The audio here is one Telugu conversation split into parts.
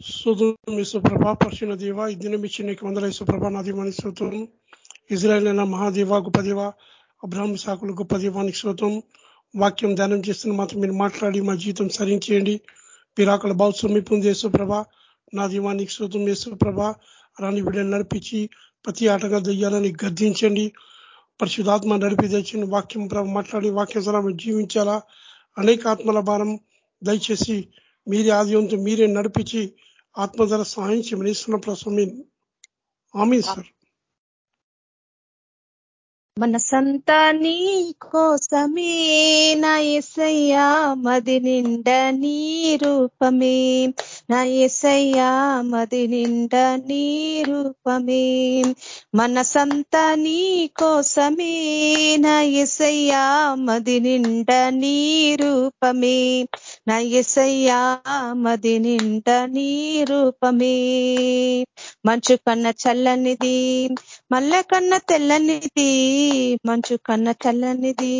స్తోత్రం విశ్వప్రభ పరిశున దేవ ఈ దినం ఇచ్చి నీకు వందల యేసుప్రభ నా దీవానికి స్తోత్రం. ఇజ్రాయల్ అయిన మహాదేవ గొప్ప దేవ అబ్రాహ్మ సాకులు గొప్ప దేవానికి స్తోత్రం. వాక్యం ధ్యానం చేస్తున్న మాత్రం మీరు మాట్లాడి మా జీవితం సరించేయండి. పిరాకుల బావు సమీపం యేసుప్రభ నా దీవానికి స్తోత్రం. యేసుప్రభ రాని బిడ్డను నడిపించి ప్రతి ఆటగా దయ్యాలని గర్దించండి పరిశుధాత్మ నడిపి తెచ్చిన వాక్యం ప్రభ మాట్లాడి వాక్యం జీవించాలా? అనేక ఆత్మల భారం దయచేసి మీరే ఆదివంతో మీరే నడిపించి ఆత్మధర సహాయం చేయమని ఇస్తున్న ప్రసమీ ఆమె సార్. మన నీ కోసమే నా ఎసయ్యా మది నిండ నీ రూపమే. నా ఎసయ్యా మది నిండ నీ రూపమే. మన నీ కోసమే నా ఎసయ్యా మది నిండ నీ రూపమే. నా ఎసయ్యా మది నిండ నీ రూపమే. మంచు కన్న చల్లనిది మల్ల కన్న తెల్లనిది మంచు కన్న చల్లనిది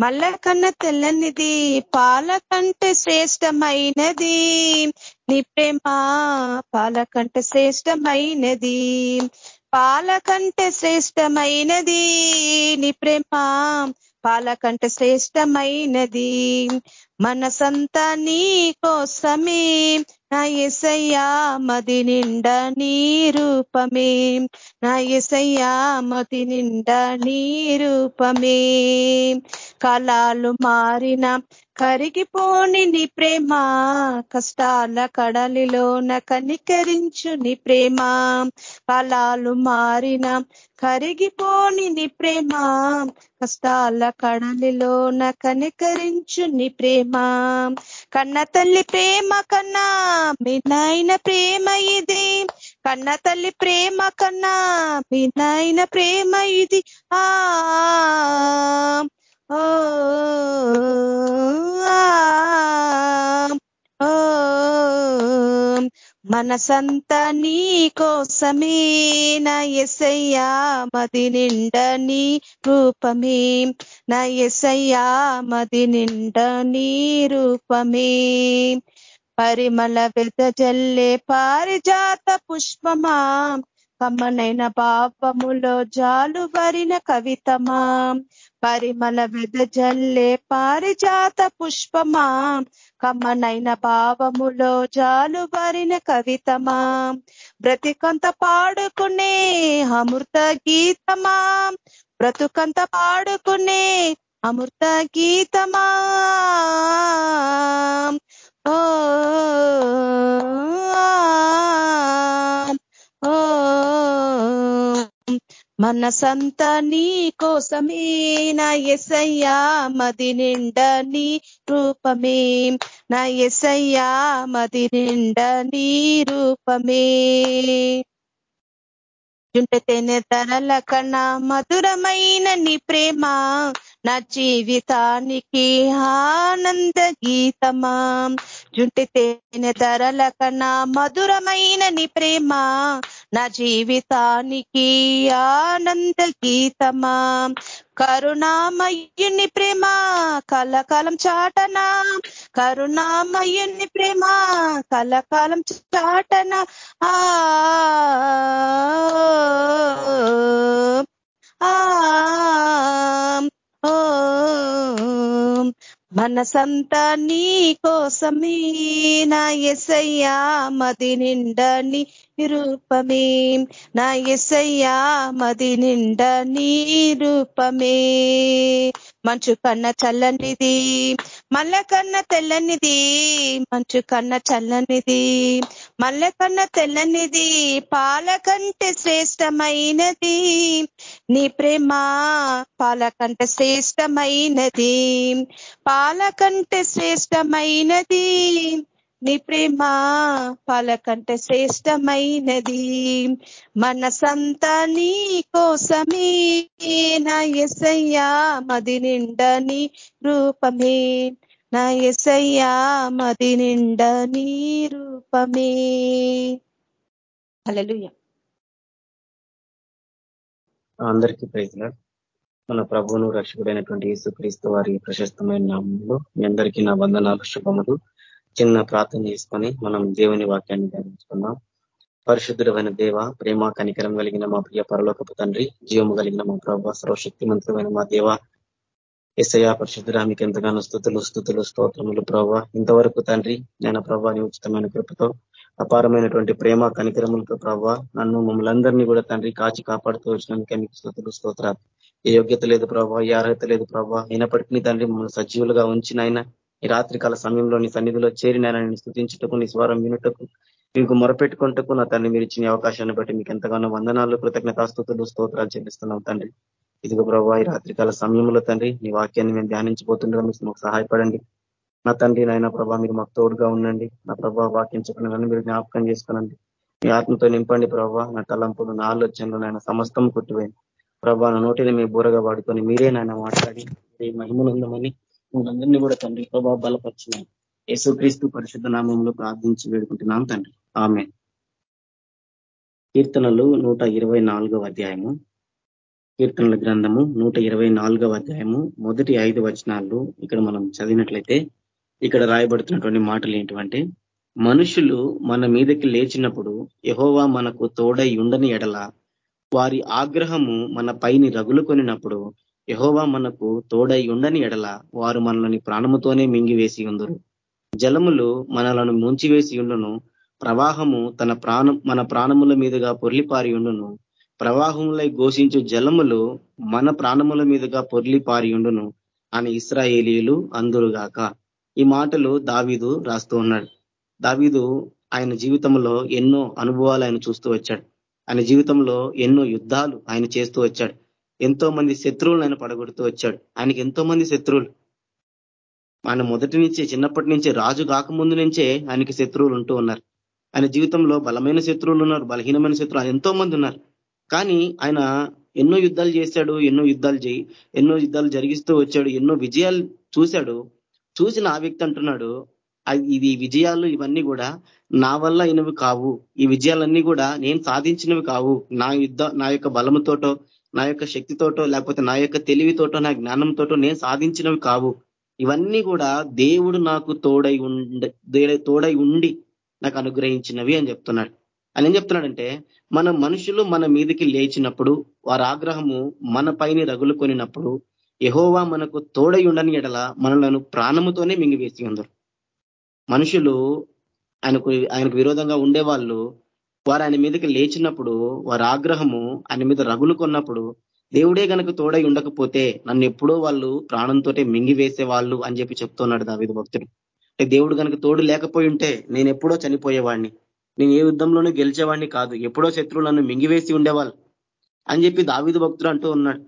మల్ల కన్న తెల్లనిది పాల కంటే శ్రేష్టమైనది. నీ ప్రేమ పాల కంటే శ్రేష్టమైనది పాల కంటే శ్రేష్టమైనది. నీ ప్రేమ పాల కంటే శ్రేష్టమైనది. మనసంతా నీ కోసమే నా ఎసయ్యా మది నిండా నీ రూపమే. నా ఎసయ్యా మది నిండా నీ రూపమే. కళాలు మారిన కరిగిపోని నీ ప్రేమ కష్టాల కడలిలోన కనికరించు నీ ప్రేమ కాలాలు మారిన కరిగిపోని నీ ప్రేమ కష్టాల కడలిలోన కనికరించు నీ ప్రేమ. కన్న తల్లి ప్రేమ కన్నా నాయన ప్రేమ ఇది కన్న తల్లి ప్రేమ కన్నా నాయన ప్రేమ ఇది. ఆ మనసంత నీ కోసమే నా ఎసయ్యా మది నిండ నీ రూపమే. నా ఎసయ్యా మది నిండ నీ రూపమే. పరిమళ జల్లే పారిజాత పుష్పమా కమ్మనైన పాపములో జాలుబరిన కవితమా. పరిమళ జల్లే పారిజాత పుష్పమా కమ్మనైన భావములో జాలుబరిన కవితమా బ్రతికంత పాడుకునే అమృత గీతమా బ్రతుకంత పాడుకునే అమృత గీతమా ఓ మనసంత నీ కోసమే నా ఎసయ్యా మది నిండ నీ రూపమే. నా ఎసయ్యా మది నిండ నీ రూపమే. జుంటతేనే తరల కన్నా మధురమైన నీ ప్రేమ నా జీవితానికి ఆనంద గీతమా? జుంటితేనే ధరల కన్నా మధురమైన నీ ప్రేమ నా జీవితానికి ఆనంద గీతమా? కరుణామయ్యుని ప్రేమ కలకాలం చాటనా కరుణామయ్యుని ప్రేమ కలకాలం చాటనా ఆ ఓ మనసంతా నీ కోసమే నా ఎసయ్యా మది నిండా నీ రూపమే. నా ఎసయ్యా మది నిండా నీ రూపమే. మంచు కన్న చల్లనిది మల్ల కన్న తెల్లనిది మంచు కన్న చల్లనిది మల్ల కన్న తెల్లనిది పాల కంటే శ్రేష్టమైనది. నీ ప్రేమ పాల కంటే శ్రేష్టమైనది పాల కంటే శ్రేష్టమైనది. నీ ప్రేమ పాల కంటే శ్రేష్టమైనది. మనసంతా నీ కోసమే నా ఎసయ్యా మది నిండా నీ రూపమే. నా ఎసయ్యా మది నిండా నీ రూపమే. అలలుయ అందరికీ ప్రయత్న మన ప్రభువును రక్షకుడైనటువంటి యేసుక్రీస్తు వారి ప్రశస్తమైన నామంలో మీ అందరికీ నా వందనాలు శుభములు. చిన్న ప్రార్థన చేసుకొని మనం దేవుని వాక్యాన్ని ధ్యానించుకున్నాం పరిశుద్ధుడమైన దేవ ప్రేమ కనికరం కలిగిన మా ప్రియ పరలోకపు తండ్రి జీవము కలిగిన మా ప్రభావ సర్వశక్తిమంతమైన మా దేవ ఎస్ఐ పరిశుద్ధురా మీకు ఎంతగానో స్థుతులు స్థుతులు స్తోత్రములు ప్రభావ ఇంతవరకు తండ్రి నేను ప్రభాని ఉచితమైన కృపతో అపారమైనటువంటి ప్రేమ కనికరములతో ప్రభావ నన్ను మమ్మల్ని అందరినీ కూడా తండ్రి కాచి కాపాడుతూ వచ్చినందుకే మీకు స్థుతులు స్తోత్రాలు. ఏ యోగ్యత లేదు ప్రభావ ఏ అర్హత లేదు ప్రభావ అయినప్పటికీ తండ్రి మమ్మల్ని సజీవులుగా ఉంచినైనా ఈ రాత్రికాల సమయంలో నీ సన్నిధిలో చేరినారని స్థుతించుటకు నీ స్వరం వినుటకు మీకు మొరపెట్టుకుంటకు నా తండ్రి మీరు ఇచ్చిన అవకాశాన్ని బట్టి మీకు ఎంతగానో వందనాలు కృతజ్ఞతాస్తుతులు స్తోత్రాలు చెల్లిస్తున్నాం తండ్రి. ఇదిగో ప్రభావ ఈ రాత్రికాల సమయంలో తండ్రి నీ వాక్యాన్ని మేము ధ్యానించిపోతుండగా మీకు మాకు సహాయపడండి. నా తండ్రి నాయన ప్రభా మీరు మాకు తోడుగా ఉండండి. నా ప్రభావ వాక్యం చెప్పిన మీరు జ్ఞాపకం చేసుకోనండి. మీ ఆత్మతో నింపండి ప్రభావ నా తలంపులు నా ఆలోచనలు నాయన సమస్తం కొట్టివేయండి. ప్రభా నా నోటిని మీ బూరగా వాడుకొని మీరే నాయన మాట్లాడి మహిమనుందమని మిమ్మల్ని కూడా తండ్రి ప్రభావ బలపరిచిన యేసుక్రీస్తు పరిశుద్ధ నామంలో ప్రార్థించి వేడుకుంటున్నాం తండ్రి. ఆమె కీర్తనలు నూట అధ్యాయము కీర్తనల గ్రంథము నూట అధ్యాయము మొదటి ఐదు వచనాలు ఇక్కడ మనం చదివినట్లయితే ఇక్కడ రాయబడుతున్నటువంటి మాటలు ఏంటంటే మనుషులు మన మీదకి లేచినప్పుడు యహోవా మనకు తోడై ఉండని ఎడల వారి ఆగ్రహము మన పైని రగులుకొనినప్పుడు యహోవా మనకు తోడై ఉండని ఎడల వారు మనల్ని ప్రాణముతోనే మింగివేసి ఉందరు. జలములు మనలను ముంచివేసి ఉండును. ప్రవాహము తన ప్రాణం మన ప్రాణముల మీదుగా పొర్లిపారి ఉండును. ప్రవాహములై ఘోషించు జలములు మన ప్రాణముల మీదుగా పొర్లిపారి ఉండును అని ఇస్రాయేలీలు అందురుగాక ఈ మాటలు దావీదు రాస్తూ ఉన్నాడు. దావీదు ఆయన జీవితంలో ఎన్నో అనుభవాలు ఆయన చూస్తూ వచ్చాడు. ఆయన జీవితంలో ఎన్నో యుద్ధాలు ఆయన చేస్తూ వచ్చాడు. ఎంతో మంది శత్రువులు ఆయన పడగొడుతూ వచ్చాడు. ఆయనకి ఎంతో మంది శత్రువులు. ఆయన మొదటి నుంచి చిన్నప్పటి నుంచి రాజు కాకముందు నుంచే ఆయనకి శత్రువులు ఉంటూ ఉన్నారు. ఆయన జీవితంలో బలమైన శత్రువులు ఉన్నారు బలహీనమైన శత్రువులు ఎంతో మంది ఉన్నారు. కానీ ఆయన ఎన్నో యుద్ధాలు చేశాడు ఎన్నో యుద్ధాలు చేయి ఎన్నో యుద్ధాలు జరిగిస్తూ వచ్చాడు ఎన్నో విజయాలు చూశాడు. చూసిన ఆ వ్యక్తి అంటున్నాడు ఇది విజయాలు ఇవన్నీ కూడా నా వల్ల అయినవి కావు. ఈ విజయాలన్నీ కూడా నేను సాధించినవి కావు. నా యుద్ధ నా యొక్క బలముతోటో నా యొక్క శక్తితోటో లేకపోతే నా యొక్క తెలివితోటో నా జ్ఞానంతోటో నేను సాధించినవి కావు. ఇవన్నీ కూడా దేవుడు నాకు తోడై ఉండి తోడై ఉండి నాకు అనుగ్రహించినవి అని చెప్తున్నాడు. అని ఏం చెప్తున్నాడంటే మన మనుషులు మన మీదకి లేచినప్పుడు వారి ఆగ్రహము మన పైన రగులుకొనినప్పుడు ఎహోవా మనకు తోడై ఉండని ఎడల మనలను ప్రాణముతోనే మింగివేసి ఉందరు. మనుషులు ఆయనకు ఆయనకు విరోధంగా ఉండేవాళ్ళు వారు ఆయన మీదకి లేచినప్పుడు వారి ఆగ్రహము ఆయన మీద రగులు కొన్నప్పుడు దేవుడే గనక తోడై ఉండకపోతే నన్ను ఎప్పుడో వాళ్ళు ప్రాణంతో మింగివేసే వాళ్ళు అని చెప్పి చెప్తున్నాడు దావిద భక్తుడు. అంటే దేవుడు కనుక తోడు లేకపోయి ఉంటే నేను ఎప్పుడో చనిపోయేవాడిని. నేను ఏ యుద్ధంలోనూ గెలిచేవాడిని కాదు. ఎప్పుడో శత్రువులను మింగివేసి ఉండేవాళ్ళు అని చెప్పి దావిదు భక్తుడు అంటూ ఉన్నాడు.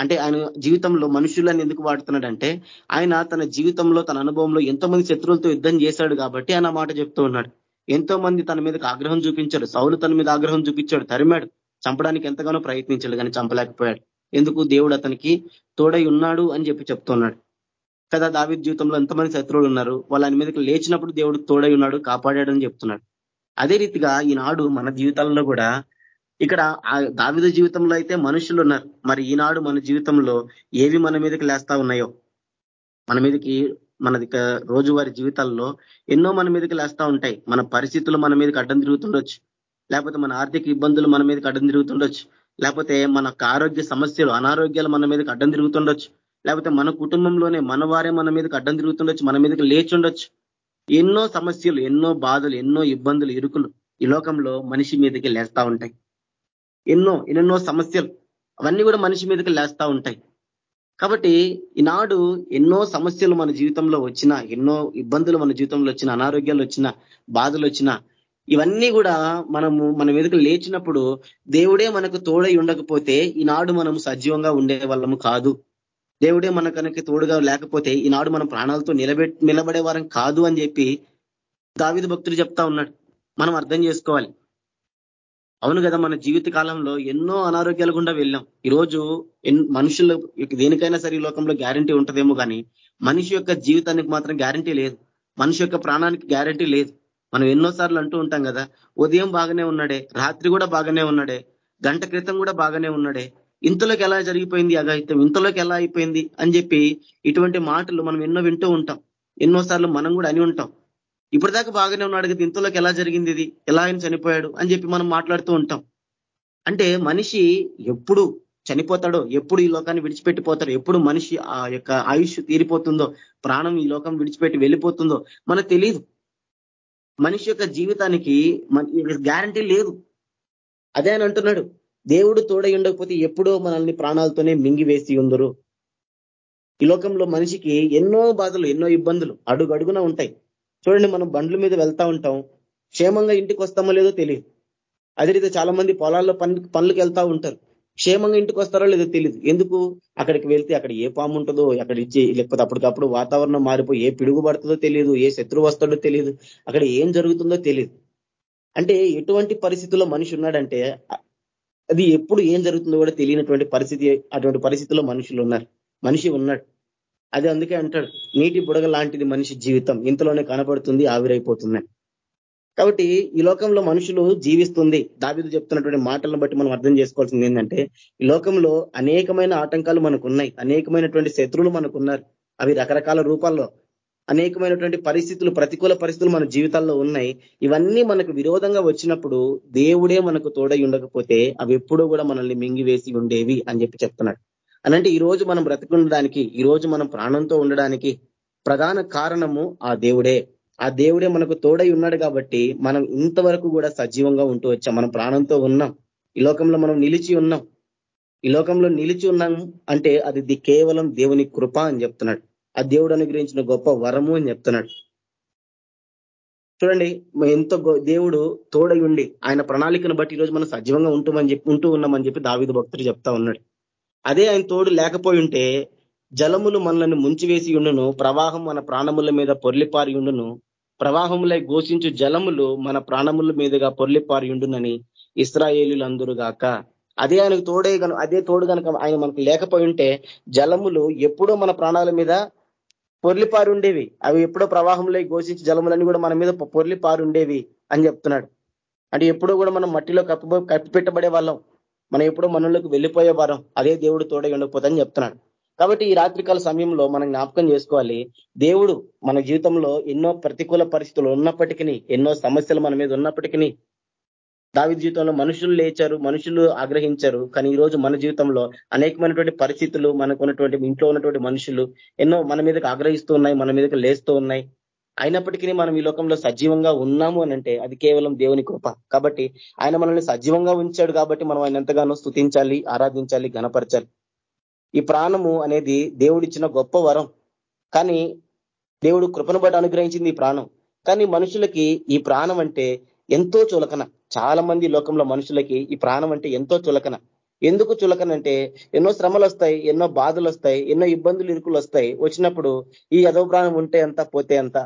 అంటే ఆయన జీవితంలో మనుషులను ఎందుకు వాడుతున్నాడంటే ఆయన తన జీవితంలో తన అనుభవంలో ఎంతోమంది శత్రువులతో యుద్ధం చేశాడు కాబట్టి ఆయన మాట చెప్తూ ఉన్నాడు. ఎంతో మంది తన మీదకి ఆగ్రహం చూపించాడు. సౌలు తన మీద ఆగ్రహం చూపించాడు. తరిమాడు. చంపడానికి ఎంతగానో ప్రయత్నించాడు కానీ చంపలేకపోయాడు. ఎందుకు? దేవుడు అతనికి తోడై ఉన్నాడు అని చెప్పి చెప్తున్నాడు. కదా దావి జీవితంలో ఎంతమంది శత్రువులు ఉన్నారు. వాళ్ళ ఆయన మీదకి లేచినప్పుడు దేవుడు తోడై ఉన్నాడు కాపాడాడు అని చెప్తున్నాడు. అదే రీతిగా ఈనాడు మన జీవితాల్లో కూడా ఇక్కడ దావిద జీవితంలో అయితే మనుషులు ఉన్నారు. మరి ఈనాడు మన జీవితంలో ఏవి మన మీదకి లేస్తా ఉన్నాయో? మన మీదకి మన రోజువారి జీవితాల్లో ఎన్నో మన మీదకి లేస్తా ఉంటాయి. మన పరిస్థితులు మన మీదకి అడ్డం తిరుగుతుండొచ్చు. లేకపోతే మన ఆర్థిక ఇబ్బందులు మన మీదకి అడ్డం తిరుగుతుండొచ్చు. లేకపోతే మన ఆరోగ్య సమస్యలు అనారోగ్యాలు మన మీదకి అడ్డం తిరుగుతుండొచ్చు. లేకపోతే మన కుటుంబంలోనే మన వారే మన మీదకి అడ్డం తిరుగుతుండొచ్చు మన మీదకి లేచి ఉండొచ్చు ఎన్నో సమస్యలు ఎన్నో బాధలు ఎన్నో ఇబ్బందులు ఇరుకులు ఈ లోకంలో మనిషి మీదకి లేస్తా ఉంటాయి. ఎన్నో ఎన్నెన్నో సమస్యలు అవన్నీ కూడా మనిషి మీదకి లేస్తా ఉంటాయి. కాబట్టి ఈనాడు ఎన్నో సమస్యలు మన జీవితంలో వచ్చిన ఎన్నో ఇబ్బందులు మన జీవితంలో వచ్చిన అనారోగ్యాలు వచ్చిన బాధలు వచ్చిన ఇవన్నీ కూడా మనము మన మీదకి లేచినప్పుడు దేవుడే మనకు తోడై ఉండకపోతే ఈనాడు మనము సజీవంగా ఉండే వాళ్ళము కాదు. దేవుడే మన కనుక తోడుగా లేకపోతే ఈనాడు మనం ప్రాణాలతో నిలబె నిలబడే వారం కాదు అని చెప్పి దావిద భక్తులు చెప్తా ఉన్నాడు. మనం అర్థం చేసుకోవాలి. అవును కదా మన జీవిత కాలంలో ఎన్నో అనారోగ్యాలు గుండా వెళ్ళాం. ఈరోజు మనుషులు దేనికైనా సరే లోకంలో గ్యారంటీ ఉంటుందేమో కానీ మనిషి యొక్క జీవితానికి మాత్రం గ్యారంటీ లేదు. మనిషి యొక్క ప్రాణానికి గ్యారంటీ లేదు. మనం ఎన్నోసార్లు అంటూ ఉంటాం కదా ఉదయం బాగానే ఉన్నాడే రాత్రి కూడా బాగానే ఉన్నాడే గంట క్రితం కూడా బాగానే ఉన్నాడే. ఇంతలోకి ఎలా జరిగిపోయింది అఘాయిత్యం? ఇంతలోకి ఎలా అయిపోయింది? అని చెప్పి ఇటువంటి మాటలు మనం ఎన్నో వింటూ ఉంటాం. ఎన్నోసార్లు మనం కూడా అని ఉంటాం. ఇప్పటిదాకా బాగానే ఉన్నాడు కదా ఇంతలోకి ఎలా జరిగింది ఇది? ఎలా ఆయన చనిపోయాడు? అని చెప్పి మనం మాట్లాడుతూ ఉంటాం. అంటే మనిషి ఎప్పుడు చనిపోతాడో ఎప్పుడు ఈ లోకాన్ని విడిచిపెట్టిపోతాడో ఎప్పుడు మనిషి ఆ యొక్క ఆయుష్ తీరిపోతుందో ప్రాణం ఈ లోకం విడిచిపెట్టి వెళ్ళిపోతుందో మనకు తెలియదు మనిషి యొక్క జీవితానికి గ్యారంటీ లేదు. అదే అని అంటున్నాడు దేవుడు తోడై ఉండకపోతే ఎప్పుడో మనల్ని ప్రాణాలతోనే మింగివేసి ఉందరు. ఈ లోకంలో మనిషికి ఎన్నో బాధలు ఎన్నో ఇబ్బందులు అడుగు అడుగున ఉంటాయి. చూడండి మనం బండ్ల మీద వెళ్తా ఉంటాం. క్షేమంగా ఇంటికి వస్తామో లేదో తెలియదు. అదే రీతి చాలా మంది పొలాల్లో పనులకు వెళ్తా ఉంటారు. క్షేమంగా ఇంటికి వస్తారో లేదో తెలియదు. ఎందుకు? అక్కడికి వెళ్తే అక్కడ ఏ పాము ఉంటుందో అక్కడ ఇచ్చి లేకపోతే అప్పటికప్పుడు వాతావరణం మారిపోయి ఏ పిడుగు పడుతుందో తెలియదు ఏ శత్రువు వస్తాడో తెలియదు అక్కడ ఏం జరుగుతుందో తెలియదు. అంటే ఎటువంటి పరిస్థితుల్లో మనిషి ఉన్నాడంటే అది ఎప్పుడు ఏం జరుగుతుందో కూడా తెలియనటువంటి పరిస్థితి అటువంటి పరిస్థితుల్లో మనుషులు ఉన్నారు. మనిషి ఉన్నాడు. అది అందుకే అంటాడు నీటి బుడగ లాంటిది మనిషి జీవితం. ఇంతలోనే కనపడుతుంది ఆవిరైపోతుందని కాబట్టి ఈ లోకంలో మనుషులు జీవిస్తుంది. దావిదు చెప్తున్నటువంటి మాటలను బట్టి మనం అర్థం చేసుకోవాల్సింది ఏంటంటే ఈ లోకంలో అనేకమైన ఆటంకాలు మనకు ఉన్నాయి అనేకమైనటువంటి శత్రువులు మనకు ఉన్నారు అవి రకరకాల రూపాల్లో. అనేకమైనటువంటి పరిస్థితులు ప్రతికూల పరిస్థితులు మన జీవితాల్లో ఉన్నాయి. ఇవన్నీ మనకు విరోధంగా వచ్చినప్పుడు దేవుడే మనకు తోడై ఉండకపోతే అవి ఎప్పుడూ కూడా మనల్ని మింగివేసి ఉండేవి అని చెప్పి చెప్తున్నాడు. అనంటే ఈ రోజు మనం బ్రతికుండడానికి ఈ రోజు మనం ప్రాణంతో ఉండడానికి ప్రధాన కారణము ఆ దేవుడే. ఆ దేవుడే మనకు తోడై ఉన్నాడు కాబట్టి మనం ఇంతవరకు కూడా సజీవంగా ఉంటూ వచ్చాం. మనం ప్రాణంతో ఉన్నాం. ఈ లోకంలో మనం నిలిచి ఉన్నాం. ఈ లోకంలో నిలిచి ఉన్నాం అంటే అది కేవలం దేవుని కృప అని చెప్తున్నాడు. ఆ దేవుడు అనుగ్రహించిన గొప్ప వరము అని చెప్తున్నాడు. చూడండి ఎంత దేవుడు తోడై ఉండి ఆయన ప్రణాళికను బట్టి ఈరోజు మనం సజీవంగా ఉంటుమని చెప్పి ఉంటూ ఉన్నామని చెప్పి దావిద భక్తుడు చెప్తా ఉన్నాడు. అదే ఆయన తోడు లేకపోయి ఉంటే జలములు మనల్ని ముంచివేసి ఉండును ప్రవాహం మన ప్రాణముల మీద పొర్లిపారి ఉండును. ప్రవాహములై ఘోషించు జలములు మన ప్రాణముల మీదుగా పొర్లిపారి ఉండునని ఇస్రాయేలులందరూ గాక. అదే ఆయనకు తోడే అదే తోడు కనుక ఆయన మనకు లేకపోయి ఉంటే జలములు ఎప్పుడో మన ప్రాణాల మీద పొర్లిపారు ఉండేవి. అవి ఎప్పుడో ప్రవాహంలో ఘోషించి జలములన్నీ కూడా మన మీద పొర్లిపారు ఉండేవి అని చెప్తున్నాడు. అంటే ఎప్పుడో కూడా మనం మట్టిలో కప్పి కప్పి పెట్టబడే వాళ్ళం. మనం ఎప్పుడో మనలోకి వెళ్ళిపోయే వారం అదే దేవుడు తోడై ఉండకపోతని చెప్తున్నాడు. కాబట్టి ఈ రాత్రికాల సమయంలో మనం జ్ఞాపకం చేసుకోవాలి దేవుడు మన జీవితంలో ఎన్నో ప్రతికూల పరిస్థితులు ఉన్నప్పటికీ ఎన్నో సమస్యలు మన మీద ఉన్నప్పటికీ దావి జీవితంలో మనుషులు లేచారు మనుషులు ఆగ్రహించారు కానీ ఈ రోజు మన జీవితంలో అనేకమైనటువంటి పరిస్థితులు మనకు ఉన్నటువంటి ఇంట్లో ఉన్నటువంటి మనుషులు ఎన్నో మన మీదకి ఆగ్రహిస్తూ ఉన్నాయి మన మీదకి లేస్తూ ఉన్నాయి. అయినప్పటికీ మనం ఈ లోకంలో సజీవంగా ఉన్నాము అనంటే అది కేవలం దేవుని కృప. కాబట్టి ఆయన మనల్ని సజీవంగా ఉంచాడు కాబట్టి మనం ఆయన ఎంతగానో స్థుతించాలి ఆరాధించాలి గణపరచాలి ఈ ప్రాణము అనేది దేవుడిచ్చిన గొప్ప వరం. కానీ దేవుడు కృపను బట్టి అనుగ్రహించింది ఈ ప్రాణం. కానీ మనుషులకి ఈ ప్రాణం అంటే ఎంతో చులకన. చాలా మంది లోకంలో మనుషులకి ఈ ప్రాణం అంటే ఎంతో చులకన. ఎందుకు చులకన అంటే ఎన్నో శ్రమలు వస్తాయి ఎన్నో బాధలు వస్తాయి ఎన్నో ఇబ్బందులు ఇరుకులు వస్తాయి వచ్చినప్పుడు ఈ యదవ ప్రాణం ఉంటే అంత పోతే అంత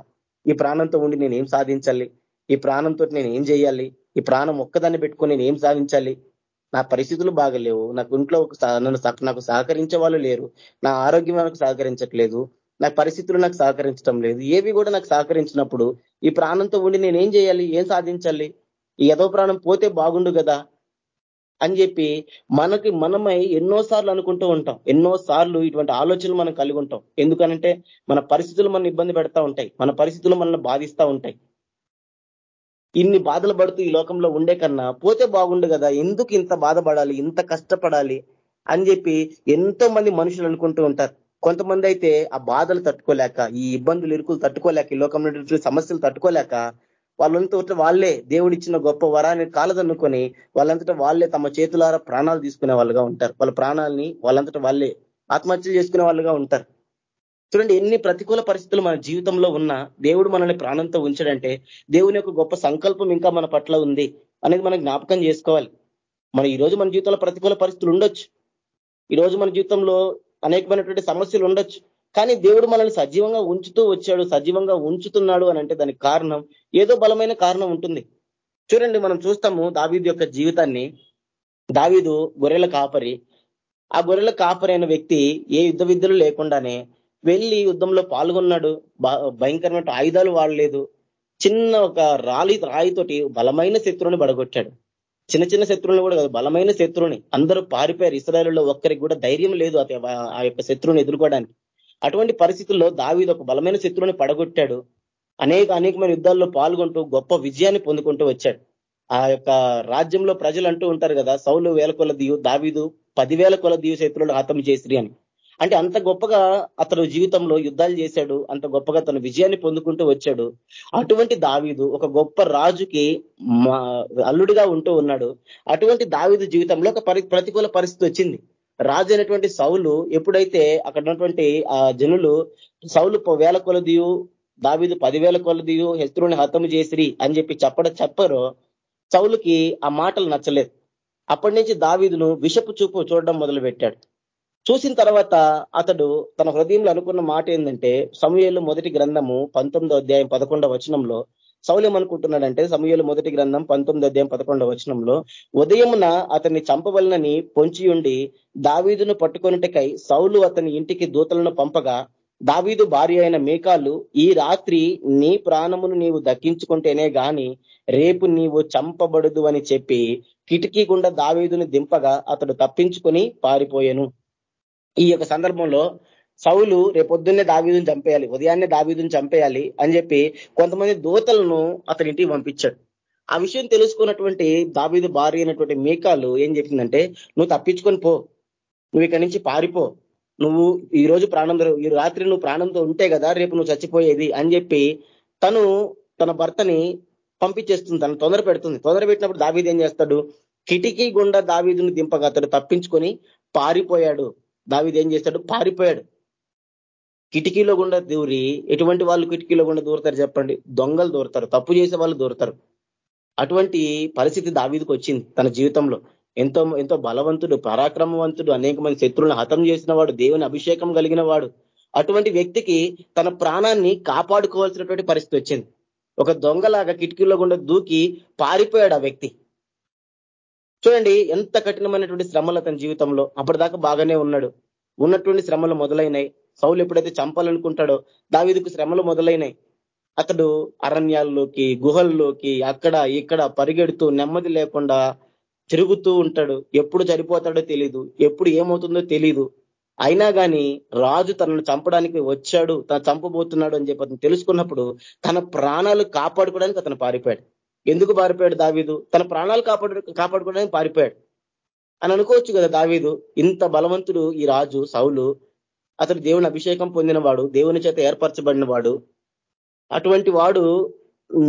ఈ ప్రాణంతో ఉండి నేను ఏం సాధించాలి? ఈ ప్రాణంతో నేను ఏం చేయాలి? ఈ ప్రాణం ఒక్కదాన్ని పెట్టుకొని నేను ఏం సాధించాలి? నా పరిస్థితులు బాగలేవు. నాకు ఇంట్లో నన్ను నాకు సహకరించే వాళ్ళు లేరు. నా ఆరోగ్యం నాకు సహకరించట్లేదు. నా పరిస్థితులు నాకు సహకరించడం లేదు. ఏవి కూడా నాకు సహకరించినప్పుడు ఈ ప్రాణంతో ఉండి నేను ఏం చేయాలి? ఏం సాధించాలి? ఈ యదో ప్రాణం పోతే బాగుండు కదా? అని చెప్పి మనకి మనమై ఎన్నో సార్లు అనుకుంటూ ఉంటాం. ఎన్నో సార్లు ఇటువంటి ఆలోచనలు మనం కలిగి ఉంటాం. ఎందుకనంటే మన పరిస్థితులు మన ఇబ్బంది పెడతా ఉంటాయి. మన పరిస్థితులు మనల్ని బాధిస్తూ ఉంటాయి. ఇన్ని బాధలు పడుతూ ఈ లోకంలో ఉండే కన్నా పోతే బాగుండు కదా ఎందుకు ఇంత బాధపడాలి ఇంత కష్టపడాలి అని చెప్పి ఎంతో మంది మనుషులు అనుకుంటూ ఉంటారు. కొంతమంది అయితే ఆ బాధలు తట్టుకోలేక ఈ ఇబ్బందులు ఇరుకులు తట్టుకోలేక ఈ లోకంలో సమస్యలు తట్టుకోలేక వాళ్ళంతా వాళ్ళే దేవుడిచ్చిన గొప్ప వరాన్ని కాలదన్నుకొని వాళ్ళంతటా వాళ్ళే తమ చేతులారా ప్రాణాలు తీసుకునే వాళ్ళుగా ఉంటారు. వాళ్ళ ప్రాణాలని వాళ్ళంతటా వాళ్ళే ఆత్మహత్యలు చేసుకునే వాళ్ళుగా ఉంటారు. చూడండి ఎన్ని ప్రతికూల పరిస్థితులు మన జీవితంలో ఉన్నా దేవుడు మనల్ని ప్రాణంతో ఉంచడంటే దేవుని యొక్క గొప్ప సంకల్పం ఇంకా మన పట్ల ఉంది అనేది మనం జ్ఞాపకం చేసుకోవాలి. మన ఈరోజు మన జీవితంలో ప్రతికూల పరిస్థితులు ఉండొచ్చు. ఈ రోజు మన జీవితంలో అనేకమైనటువంటి సమస్యలు ఉండొచ్చు. కానీ దేవుడు మనల్ని సజీవంగా ఉంచుతూ వచ్చాడు సజీవంగా ఉంచుతున్నాడు అని అంటే దానికి కారణం ఏదో బలమైన కారణం ఉంటుంది. చూడండి మనం చూస్తాము దావీదు యొక్క జీవితాన్ని. దావీదు గొర్రెల కాపరి. ఆ గొర్రెల కాపరి అయిన వ్యక్తి ఏ యుద్ధ విద్యలు లేకుండానే వెళ్ళి యుద్ధంలో పాల్గొన్నాడు. భయంకరమైన ఆయుధాలు వాడలేదు. చిన్న ఒక రాలి రాయితోటి బలమైన శత్రువుని పడగొట్టాడు చిన్న చిన్న శత్రువుని కూడా కాదు బలమైన శత్రువుని. అందరూ పారిపోయారు. ఇస్రాయల్లో ఒక్కరికి కూడా ధైర్యం లేదు ఆ యొక్క శత్రువుని ఎదుర్కోవడానికి. అటువంటి పరిస్థితుల్లో దావీదు ఒక బలమైన శత్రువుని పడగొట్టాడు. అనేక అనేకమైన యుద్ధాల్లో పాల్గొంటూ గొప్ప విజయాన్ని పొందుకుంటూ వచ్చాడు. ఆ యొక్క రాజ్యంలో ప్రజలు అంటూ ఉంటారు కదా సౌలు వేల కొలదియు దావీదు పదివేల దీవు చైత్రులో హతం చేసిరి అని. అంటే అంత గొప్పగా అతను జీవితంలో యుద్ధాలు చేశాడు అంత గొప్పగా తన విజయాన్ని పొందుకుంటూ వచ్చాడు. అటువంటి దావీదు ఒక గొప్ప రాజుకి అల్లుడిగా ఉంటూ ఉన్నాడు. అటువంటి దావీదు జీవితంలో ఒక ప్రతికూల పరిస్థితి వచ్చింది. రాజు అయినటువంటి సౌలు ఎప్పుడైతే అక్కడ ఉన్నటువంటి ఆ జనులు సౌలు వేల కొలదియు దావీదు పదివేల కొలదియు హెత్రుని హతము చేసిరి అని చెప్పి చెప్పడం చెప్పరో సౌలుకి ఆ మాటలు నచ్చలేదు. అప్పటి నుంచి దావీదును విషపు చూపు చూడడం మొదలు పెట్టాడు చూసిన తర్వాత అతడు తన హృదయంలో అనుకున్న మాట ఏంటంటే సమయంలో మొదటి గ్రంథము పంతొమ్మిదో అధ్యాయం పదకొండవ వచనంలో సౌలేమనుకుంటున్నాడంటే సమయలు మొదటి గ్రంథం పంతొమ్మిది అధ్యాయం పదకొండవ వచనంలో ఉదయమున అతన్ని చంపవలనని పొంచి ఉండి దావీదును పట్టుకొనిటకై సౌలు అతని ఇంటికి దూతలను పంపగా దావీదు భార్య అయిన మేకాలు ఈ రాత్రి నీ ప్రాణమును నీవు దక్కించుకుంటేనే గాని రేపు నీవు చంపబడదు అని చెప్పి కిటికీ గుండా దావీదుని దింపగా అతడు తప్పించుకొని పారిపోయాను. ఈ యొక్క సందర్భంలో సౌలు రేపొద్దున్నే దావీదుని చంపేయాలి ఉదయాన్నే దావీదుని చంపేయాలి అని చెప్పి కొంతమంది దూతలను అతని ఇంటికి పంపించాడు. ఆ విషయం తెలుసుకున్నటువంటి దావీదు భార్య అయినటువంటి మేకాలు ఏం చెప్పిందంటే నువ్వు తప్పించుకొని పో. నువ్వు ఇక్కడి నుంచి పారిపో. నువ్వు ఈ రోజు ప్రాణంతో ఈ రాత్రి నువ్వు ప్రాణంతో ఉంటే కదా రేపు నువ్వు చచ్చిపోయేది అని చెప్పి తను తన భర్తని పంపించేస్తుంది తను తొందర పెడుతుంది. తొందర పెట్టినప్పుడు దావీదు ఏం చేస్తాడు? కిటికీ గుండా దావీదుని దింపగా అతడు తప్పించుకొని పారిపోయాడు. దావీదు ఏం చేస్తాడు? పారిపోయాడు. కిటికీలో గుండా దూరి ఎటువంటి వాళ్ళు కిటికీలో గుండా దూరతారు చెప్పండి? దొంగలు దూరతారు తప్పు చేసే వాళ్ళు దూరతారు. అటువంటి పరిస్థితి దావీదికి వచ్చింది తన జీవితంలో. ఎంతో ఎంతో బలవంతుడు పరాక్రమవంతుడు అనేక మంది శత్రువులను హతం చేసిన వాడు దేవుని అభిషేకం కలిగిన వాడు. అటువంటి వ్యక్తికి తన ప్రాణాన్ని కాపాడుకోవాల్సినటువంటి పరిస్థితి వచ్చింది. ఒక దొంగలాగా కిటికీలో గుండా దూకి పారిపోయాడు ఆ వ్యక్తి. చూడండి ఎంత కఠినమైనటువంటి శ్రమలు అతని జీవితంలో. అప్పటిదాకా బాగానే ఉన్నాడు. ఉన్నటువంటి శ్రమలు మొదలైనాయి. సౌలు ఎప్పుడైతే చంపాలనుకుంటాడో దావిదికు శ్రమలు మొదలైనాయి. అతడు అరణ్యాల్లోకి గుహల్లోకి అక్కడ ఇక్కడ పరిగెడుతూ నెమ్మది లేకుండా తిరుగుతూ ఉంటాడు. ఎప్పుడు చనిపోతాడో తెలీదు ఎప్పుడు ఏమవుతుందో తెలీదు. అయినా కానీ రాజు తనను చంపడానికి వచ్చాడు తను చంపబోతున్నాడు అని చెప్పి అతను తెలుసుకున్నప్పుడు తన ప్రాణాలు కాపాడుకోవడానికి అతను పారిపోయాడు. ఎందుకు పారిపోయాడు దావీదు? తన ప్రాణాలు కాపాడు కాపాడుకోవడానికి పారిపోయాడు. అని అనుకోవచ్చు కదా దావీదు ఇంత బలవంతుడు ఈ రాజు సౌలు. అతడు దేవుని అభిషేకం పొందినవాడు దేవుని చేత ఏర్పరచబడిన వాడు అటువంటి వాడు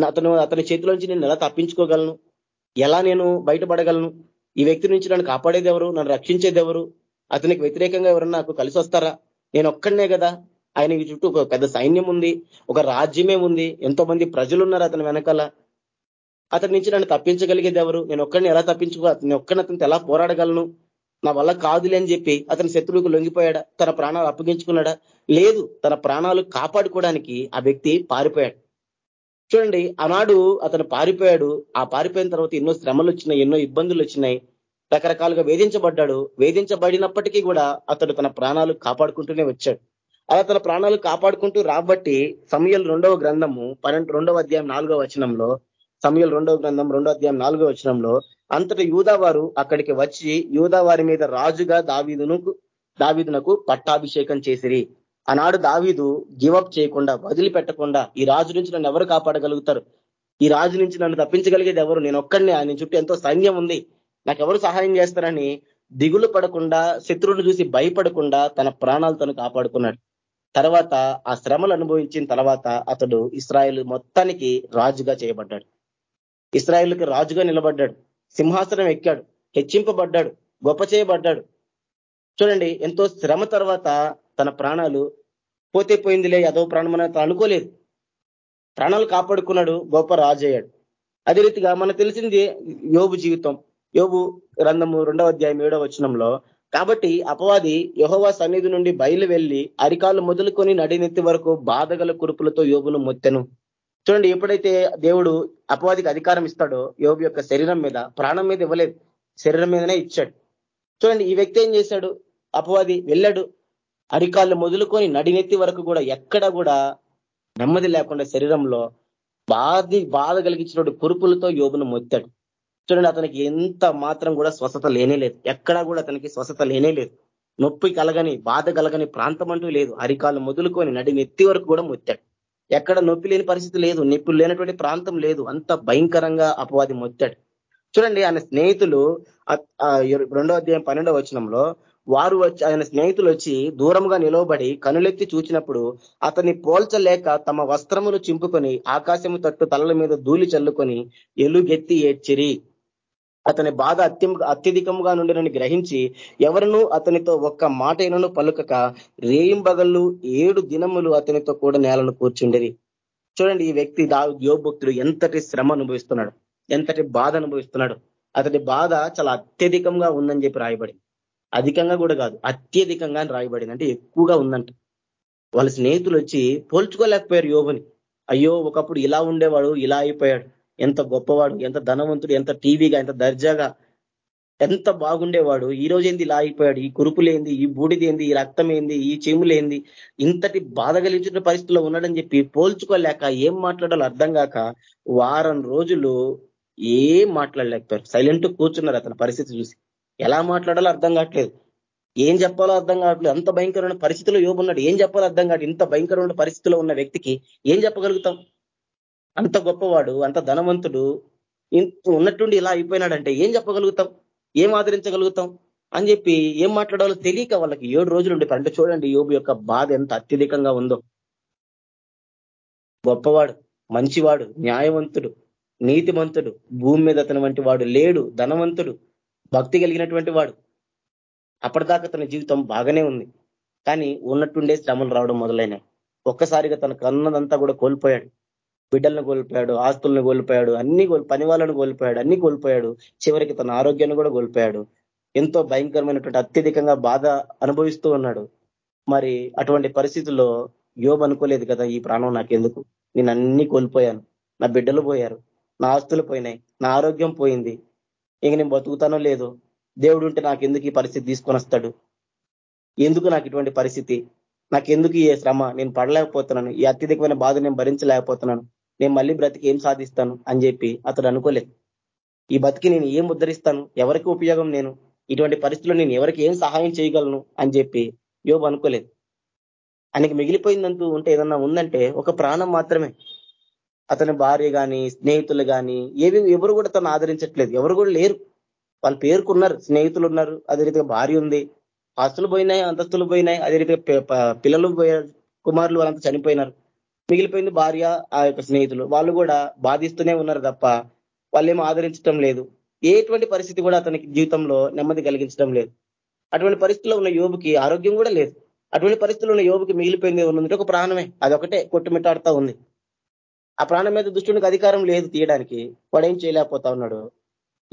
అతను అతని చేతిలో నుంచి నేను ఎలా తప్పించుకోగలను? ఎలా నేను బయటపడగలను? ఈ వ్యక్తి నుంచి నన్ను కాపాడేది ఎవరు నన్ను రక్షించేది ఎవరు అతనికి వ్యతిరేకంగా ఎవరన్నా నాకు కలిసి వస్తారా? నేను ఒక్కడనే కదా? ఆయన చుట్టూ ఒక పెద్ద సైన్యం ఉంది ఒక రాజ్యమే ఉంది ఎంతో మంది ప్రజలు ఉన్నారు అతని వెనకాల. అతని నుంచి నన్ను తప్పించగలిగేది ఎవరు నేను ఒక్కడిని ఎలా తప్పించుకో నేను ఒక్కడిని అతనితో ఎలా పోరాడగలను? నా వల్ల కాదులే అని చెప్పి అతని శత్రువుకు లొంగిపోయాడా? తన ప్రాణాలు అప్పగించుకున్నాడా? లేదు తన ప్రాణాలు కాపాడుకోవడానికి ఆ వ్యక్తి పారిపోయాడు. చూడండి ఆనాడు అతను పారిపోయాడు. ఆ పారిపోయిన తర్వాత ఎన్నో శ్రమలు వచ్చినాయి ఎన్నో ఇబ్బందులు వచ్చినాయి రకరకాలుగా వేధించబడ్డాడు. వేధించబడినప్పటికీ కూడా అతడు తన ప్రాణాలు కాపాడుకుంటూనే వచ్చాడు. అలా తన ప్రాణాలు కాపాడుకుంటూ రాబట్టి సమయలు రెండవ గ్రంథము పన్నెండు రెండవ అధ్యాయం నాలుగవ వచనంలో సమయలు రెండవ గ్రంథం రెండో అధ్యాయం నాలుగవ వచనంలో అంతటి యూదావారు అక్కడికి వచ్చి యూదావారి మీద రాజుగా దావీదును దావీదునకు పట్టాభిషేకం చేసిరి. ఆనాడు దావీదు గివప్ చేయకుండా వదిలిపెట్టకుండా ఈ రాజు నుంచి నన్ను ఎవరు కాపాడగలుగుతారు? ఈ రాజు నుంచి నన్ను తప్పించగలిగేది ఎవరు? నేను ఒక్కడిని. ఆయన చుట్టూ ఎంతో సైన్యం ఉంది. నాకెవరు సహాయం చేస్తారని దిగులు పడకుండా శత్రువులు చూసి భయపడకుండా తన ప్రాణాలు తను కాపాడుకున్నాడు. తర్వాత ఆ శ్రమలు అనుభవించిన తర్వాత అతడు ఇస్రాయల్ మొత్తానికి రాజుగా చేయబడ్డాడు. ఇస్రాయల్కి రాజుగా నిలబడ్డాడు. సింహాసనం ఎక్కాడు హెచ్చింపబడ్డాడు గొప్ప చేయబడ్డాడు. చూడండి ఎంతో శ్రమ తర్వాత తన ప్రాణాలు పోతే పోయిందిలే అదో ప్రాణం అని అనుకోలేదు. ప్రాణాలు కాపాడుకున్నాడు గొప్ప రాజు అయ్యాడు. అదే రీతిగా మనకు తెలిసింది యోగు జీవితం. యోగు గ్రంథము రెండవ అధ్యాయం ఏడవ వచనంలో కాబట్టి అపవాది యహోవా సన్నిధి నుండి బయలు వెళ్ళి అరికాలు మొదలుకొని నడినెత్తి వరకు బాధగల కురుపులతో యోగును మొత్తెను. చూడండి ఎప్పుడైతే దేవుడు అపవాదికి అధికారం ఇస్తాడో యోగు యొక్క శరీరం మీద ప్రాణం మీద ఇవ్వలేదు. శరీరం మీదనే ఇచ్చాడు. చూడండి ఈ వ్యక్తి ఏం చేశాడు? అపవాది వెళ్ళాడు. అరికాళ్ళు మొదలుకొని నడినెత్తి వరకు కూడా ఎక్కడ కూడా నెమ్మది లేకుండా శరీరంలో బాధి బాధ కలిగించినటువంటి కురుపులతో యోగును మొత్తాడు. చూడండి అతనికి ఎంత మాత్రం కూడా స్వస్థత లేనే లేదు. ఎక్కడా కూడా అతనికి స్వస్థత లేనే లేదు. నొప్పి కలగని బాధ కలగని ప్రాంతం అంటూ లేదు. అరికాలు మొదలుకొని నడి నెత్తి వరకు కూడా మొత్తాడు. ఎక్కడ నొప్పి లేని పరిస్థితి లేదు నొప్పి లేనటువంటి ప్రాంతం లేదు. అంత భయంకరంగా అపవాది మొత్తాడు. చూడండి ఆయన స్నేహితులు రెండో అధ్యాయం పన్నెండవ వచనంలో వారు వచ్చి ఆయన స్నేహితులు వచ్చి దూరంగా నిలవబడి కనులెత్తి చూచినప్పుడు అతన్ని పోల్చలేక తమ వస్త్రములు చింపుకొని ఆకాశము తట్టు తలల మీద ధూళి చల్లుకొని ఎలుగెత్తి ఏడ్చిరి. అతని బాధ అత్యం అత్యధికంగా నుండినని గ్రహించి ఎవరినూ అతనితో ఒక్క మాట అయినను పలుకక రేయింబగళ్ళు ఏడు దినములు అతనితో కూడా నేలను కూర్చుండేది చూడండి ఈ వ్యక్తి దా యోగభక్తుడు ఎంతటి శ్రమ అనుభవిస్తున్నాడు ఎంతటి బాధ అనుభవిస్తున్నాడు. అతడి బాధ చాలా అత్యధికంగా ఉందని చెప్పి రాయబడి అధికంగా కూడా కాదు అత్యధికంగా రాయబడింది. అంటే ఎక్కువగా ఉందంట. వాళ్ళ స్నేహితులు వచ్చి పోల్చుకోలేకపోయారు యోగుని అయ్యో ఒకప్పుడు ఇలా ఉండేవాడు ఇలా అయిపోయాడు. ఎంత గొప్పవాడు ఎంత ధనవంతుడు ఎంత టీవీగా ఎంత దర్జాగా ఎంత బాగుండేవాడు. ఈ రోజు ఏంది లాగిపోయాడు ఈ కురుపులేంది ఈ బూడిదేంది ఈ రక్తం ఏంది? ఈ చెములేంది ఇంతటి బాధ కలిగించిన పరిస్థితిలో ఉన్నాడని చెప్పి పోల్చుకోలేక ఏం మాట్లాడాలో అర్థం కాక వారం రోజులు ఏం మాట్లాడలేకపోయారు. సైలెంట్ కూర్చున్నారు అతని పరిస్థితి చూసి. ఎలా మాట్లాడాలో అర్థం కావట్లేదు. ఏం చెప్పాలో అర్థం కావట్లేదు. అంత భయంకరమైన పరిస్థితిలో యోగున్నాడు ఏం చెప్పాలో అర్థం కాదు ఇంత భయంకరమైన పరిస్థితిలో ఉన్న వ్యక్తికి ఏం చెప్పగలుగుతాం? అంత గొప్పవాడు అంత ధనవంతుడు ఉన్నట్టుండి ఇలా అయిపోయినాడంటే ఏం చెప్పగలుగుతాం? ఏం ఆదరించగలుగుతాం? అని చెప్పి ఏం మాట్లాడాలో తెలియక వాళ్ళకి ఏడు రోజులు ఉండే అంటే చూడండి యోబు యొక్క బాధ ఎంత అత్యధికంగా ఉందో. గొప్పవాడు మంచివాడు న్యాయవంతుడు నీతిమంతుడు భూమి మీద అతని వంటి వాడు లేడు ధనవంతుడు భక్తి కలిగినటువంటి వాడు. అప్పటిదాకా తన జీవితం బాగానే ఉంది. కానీ ఉన్నట్టుండే శ్రమలు రావడం మొదలైనాయి. ఒక్కసారిగా తన కన్నదంతా కూడా కోల్పోయాడు. బిడ్డలను కోల్పోయాడు ఆస్తులను కోల్పోయాడు అన్ని పని వాళ్ళను కోల్పోయాడు అన్ని కోల్పోయాడు. చివరికి తన ఆరోగ్యాన్ని కూడా కోల్పోయాడు. ఎంతో భయంకరమైనటువంటి అత్యధికంగా బాధ అనుభవిస్తూ ఉన్నాడు. మరి అటువంటి పరిస్థితుల్లో యోబు అనుకోలేదు కదా ఈ ప్రాణం నాకెందుకు? నేను అన్ని కోల్పోయాను. నా బిడ్డలు పోయారు నా ఆస్తులు పోయినాయి నా ఆరోగ్యం పోయింది. ఇంక నేను బతుకుతానో లేదో దేవుడు ఉంటే నాకు ఎందుకు ఈ పరిస్థితి తీసుకొని వస్తాడు? ఎందుకు నాకు ఇటువంటి పరిస్థితి? నాకెందుకు ఈ శ్రమ? నేను పడలేకపోతున్నాను. ఈ అత్యధికమైన బాధ నేను భరించలేకపోతున్నాను. నేను మళ్ళీ బ్రతికి ఏం సాధిస్తాను అని చెప్పి అతడు అనుకోలేదు. ఈ బతికి నేను ఏం ఉద్ధరిస్తాను? ఎవరికి ఉపయోగం నేను? ఇటువంటి పరిస్థితుల్లో నేను ఎవరికి ఏం సహాయం చేయగలను? అని చెప్పి యోబు అనుకోలేదు. ఆయనకి మిగిలిపోయిందంటూ ఉంటే ఏదన్నా ఉందంటే ఒక ప్రాణం మాత్రమే. అతని భార్య కానీ స్నేహితులు కానీ ఏవి ఎవరు కూడా తను ఆదరించట్లేదు. ఎవరు కూడా లేరు. వాళ్ళు పేరుకున్నారు. స్నేహితులు ఉన్నారు. అదే రీతిగా భార్య ఉంది. ఆస్తులు పోయినాయి అంతస్తులు పోయినాయి. అదే రీతిగా పిల్లలు కుమారులు వాళ్ళంతా చనిపోయినారు. మిగిలిపోయింది భార్య ఆ యొక్క స్నేహితులు. వాళ్ళు కూడా బాధిస్తూనే ఉన్నారు తప్ప వాళ్ళేమో ఆదరించడం లేదు. ఎటువంటి పరిస్థితి కూడా అతనికి జీవితంలో నెమ్మది కలిగించడం లేదు. అటువంటి పరిస్థితిలో ఉన్న యోబుకి ఆరోగ్యం కూడా లేదు. అటువంటి పరిస్థితుల్లో ఉన్న యోబుకి మిగిలిపోయింది ఉన్నది ఒక ప్రాణమే. అదొకటే కొట్టుమిట్టాడుతూ ఉంది. ఆ ప్రాణం మీద దుష్టునికి అధికారం లేదు తీయడానికి. వాడేం చేయలేకపోతా ఉన్నాడు.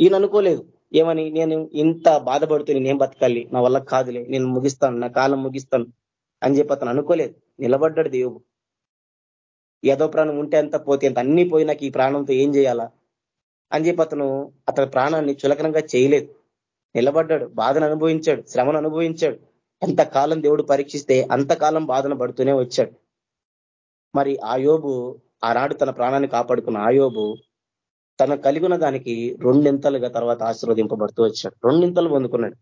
ఈయన అనుకోలేదు. ఏమని? నేను ఇంత బాధపడుతూ నేనేం బతకాలి? నా వల్ల కాదులే. నేను ముగిస్తాను. నా కాలం ముగిస్తాను అని చెప్పి అతను అనుకోలేదు. నిలబడ్డాడు దేవుడు ఏదో ప్రాణం ఉంటే అంత పోతే అంత అన్ని పోయినాక ఈ ప్రాణంతో ఏం చేయాలా? అని చెప్పి అతను అతని ప్రాణాన్ని చులకనంగా చేయలేదు. నిలబడ్డాడు బాధను అనుభవించాడు శ్రమను అనుభవించాడు. ఎంతకాలం దేవుడు పరీక్షిస్తే అంతకాలం బాధను పడుతూనే వచ్చాడు. మరి ఆ యోబు ఆనాడు తన ప్రాణాన్ని కాపాడుకున్న ఆయోబు తన కలిగిన దానికి రెండింతలుగా తర్వాత ఆశీర్వదింపబడుతూ వచ్చాడు. రెండింతలు పొందుకున్నాడు.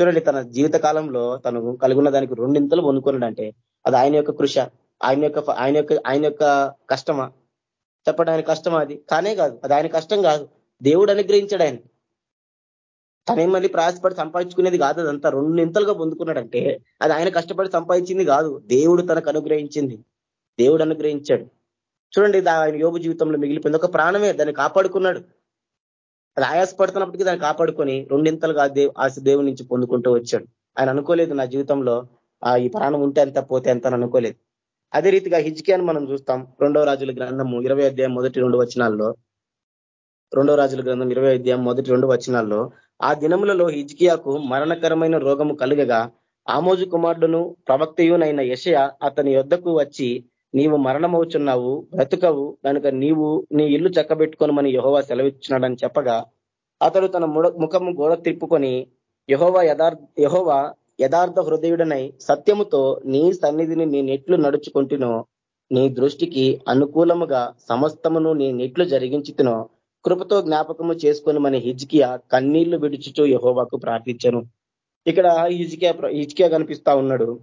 చూడండి తన జీవిత కాలంలో తను కలిగిన దానికి రెండింతలు పొందుకున్నాడు అంటే అది ఆయన యొక్క కృష. ఆయన యొక్క ఆయన యొక్క ఆయన యొక్క కష్టమా? చెప్పడానికి కష్టమా అది? కానే కాదు. అది ఆయన కష్టం కాదు. దేవుడు అనుగ్రహించాడు ఆయన. తనే మళ్ళీ ప్రయాసపడి సంపాదించుకునేది కాదు. అదంతా రెండింతలుగా పొందుకున్నాడంటే అది ఆయన కష్టపడి సంపాదించింది కాదు. దేవుడు తనకు అనుగ్రహించింది. దేవుడు అనుగ్రహించాడు. చూడండి ఆయన యోగ జీవితంలో మిగిలిపోయింది. ఒక ప్రాణమే దాన్ని కాపాడుకున్నాడు. అది ఆయాసపడుతున్నప్పటికీ దాన్ని కాపాడుకొని రెండింతలుగా ఆశ దేవుడి నుంచి పొందుకుంటూ వచ్చాడు. ఆయన అనుకోలేదు నా జీవితంలో ఈ ప్రాణం ఉంటే ఎంత పోతే ఎంత అనుకోలేదు. అదే రీతిగా హిజ్కియాను మనం చూస్తాం. రెండవ రాజుల గ్రంథము ఇరవై అధ్యాయం మొదటి రెండు వచనాల్లో. రెండవ రాజుల గ్రంథం ఇరవై అధ్యాయం మొదటి రెండు వచనాల్లో ఆ దినములలో హిజ్కియాకు మరణకరమైన రోగము కలుగగా ఆమోజు కుమారుడును ప్రవక్తయునైన యషయ అతని యొద్దకు వచ్చి నీవు మరణమవుచున్నావు బ్రతుకవు కనుక నీవు నీ ఇల్లు చక్కబెట్టుకోనమని యహోవా సెలవిచ్చినాడని చెప్పగా అతడు తన ముఖము గోడ తిప్పుకొని యహోవా యథార్ యహోవా యథార్థ హృదయుడనై సత్యముతో నీ సన్నిధిని నీ నెట్లు నడుచుకుంటునో నీ దృష్టికి అనుకూలముగా సమస్తమును నీ నెట్లు జరిగించుతునో కృపతో జ్ఞాపకము చేసుకొని మన హిజ్కియా కన్నీళ్ళు విడుచుచూ యహోవాకు ప్రార్థించను. ఇక్కడ హిజ్కియా హిజ్కియా కనిపిస్తా ఉన్నాడు.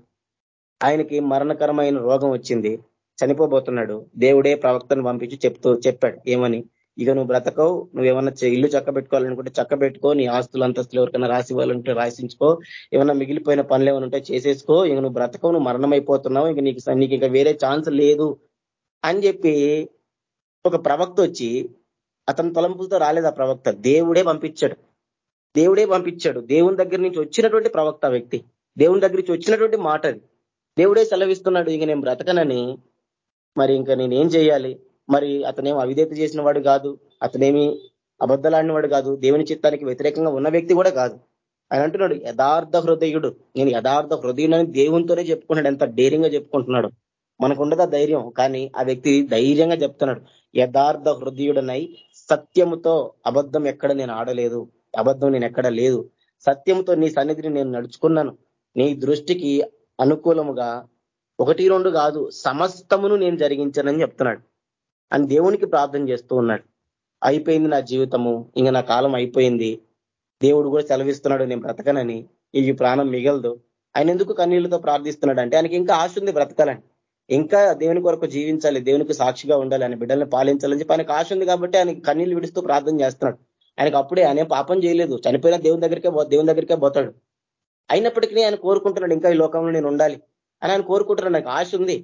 ఆయనకి మరణకరమైన రోగం వచ్చింది. చనిపోబోతున్నాడు. దేవుడే ప్రవక్తను పంపించి చెప్తూ చెప్పాడు. ఏమని? ఇక నువ్వు బ్రతకవు నువ్వేమన్నా ఇల్లు చక్క పెట్టుకోవాలనుకుంటే చక్క పెట్టుకో నీ ఆస్తులు అంతస్తులు ఎవరికైనా రాసి ఇవ్వాలంటే రాసించుకో ఏమన్నా మిగిలిపోయిన పనులు ఏమైనా ఉంటే చేసేసుకో ఇక నువ్వు బ్రతకవు నువ్వు మరణం అయిపోతున్నావు ఇక నీకు నీకు ఇక వేరే ఛాన్స్ లేదు అని చెప్పి ఒక ప్రవక్త వచ్చి అతని తలంపులతో రాలేదు ఆ ప్రవక్త. దేవుడే పంపించాడు. దేవుడే పంపించాడు. దేవుని దగ్గర నుంచి వచ్చినటువంటి ప్రవక్త వ్యక్తి. దేవుని దగ్గర నుంచి వచ్చినటువంటి మాట అది దేవుడే సెలవిస్తున్నాడు ఇక నేను బ్రతకనని మరి ఇంకా నేనేం చేయాలి? మరి అతనేం అవిధేత చేసిన వాడు కాదు అతనేమి అబద్ధలాడిన వాడు కాదు దేవుని చిత్తానికి వ్యతిరేకంగా ఉన్న వ్యక్తి కూడా కాదు. ఆయన అంటున్నాడు యథార్థ హృదయుడు. నేను యథార్థ హృదయుడని దేవునితోనే చెప్పుకుంటున్నాడు ఎంత ధైర్యంగా చెప్పుకుంటున్నాడు. మనకు ఉండదా ధైర్యం? కానీ ఆ వ్యక్తి ధైర్యంగా చెప్తున్నాడు యథార్థ హృదయుడనై సత్యముతో అబద్ధం ఎక్కడ నేను ఆడలేదు అబద్ధం నేను ఎక్కడ లేదు. సత్యంతో నీ సన్నిధిని నేను నడుచుకున్నాను. నీ దృష్టికి అనుకూలముగా ఒకటి రెండు కాదు సమస్తమును నేను జరిగించానని చెప్తున్నాడు. అని దేవునికి ప్రార్థన చేస్తూ ఉన్నాడు. అయిపోయింది నా జీవితము ఇంకా నా కాలం అయిపోయింది. దేవుడు కూడా సెలవిస్తున్నాడు నేను బ్రతకనని. ఈ ప్రాణం మిగలదు. ఆయన ఎందుకు కన్నీళ్ళతో ప్రార్థిస్తున్నాడు అంటే ఆయనకి ఇంకా ఆశ ఉంది బ్రతకాలని. ఇంకా దేవుని కొరకు జీవించాలి దేవునికి సాక్షిగా ఉండాలి ఆయన బిడ్డల్ని పాలించాలని చెప్పి ఆయనకు ఆశ ఉంది కాబట్టి ఆయన కన్నీళ్ళు విడుస్తూ ప్రార్థన చేస్తున్నాడు. ఆయనకు అప్పుడే ఆయన పాపం చేయలేదు. చనిపోయినా దేవుని దగ్గరికే దేవుని దగ్గరికే పోతాడు. అయినప్పటికీ ఆయన కోరుకుంటున్నాడు ఇంకా ఈ లోకంలో నేను ఉండాలి అని ఆయన కోరుకుంటున్నాడు. నాకు ఆశ ఉంది.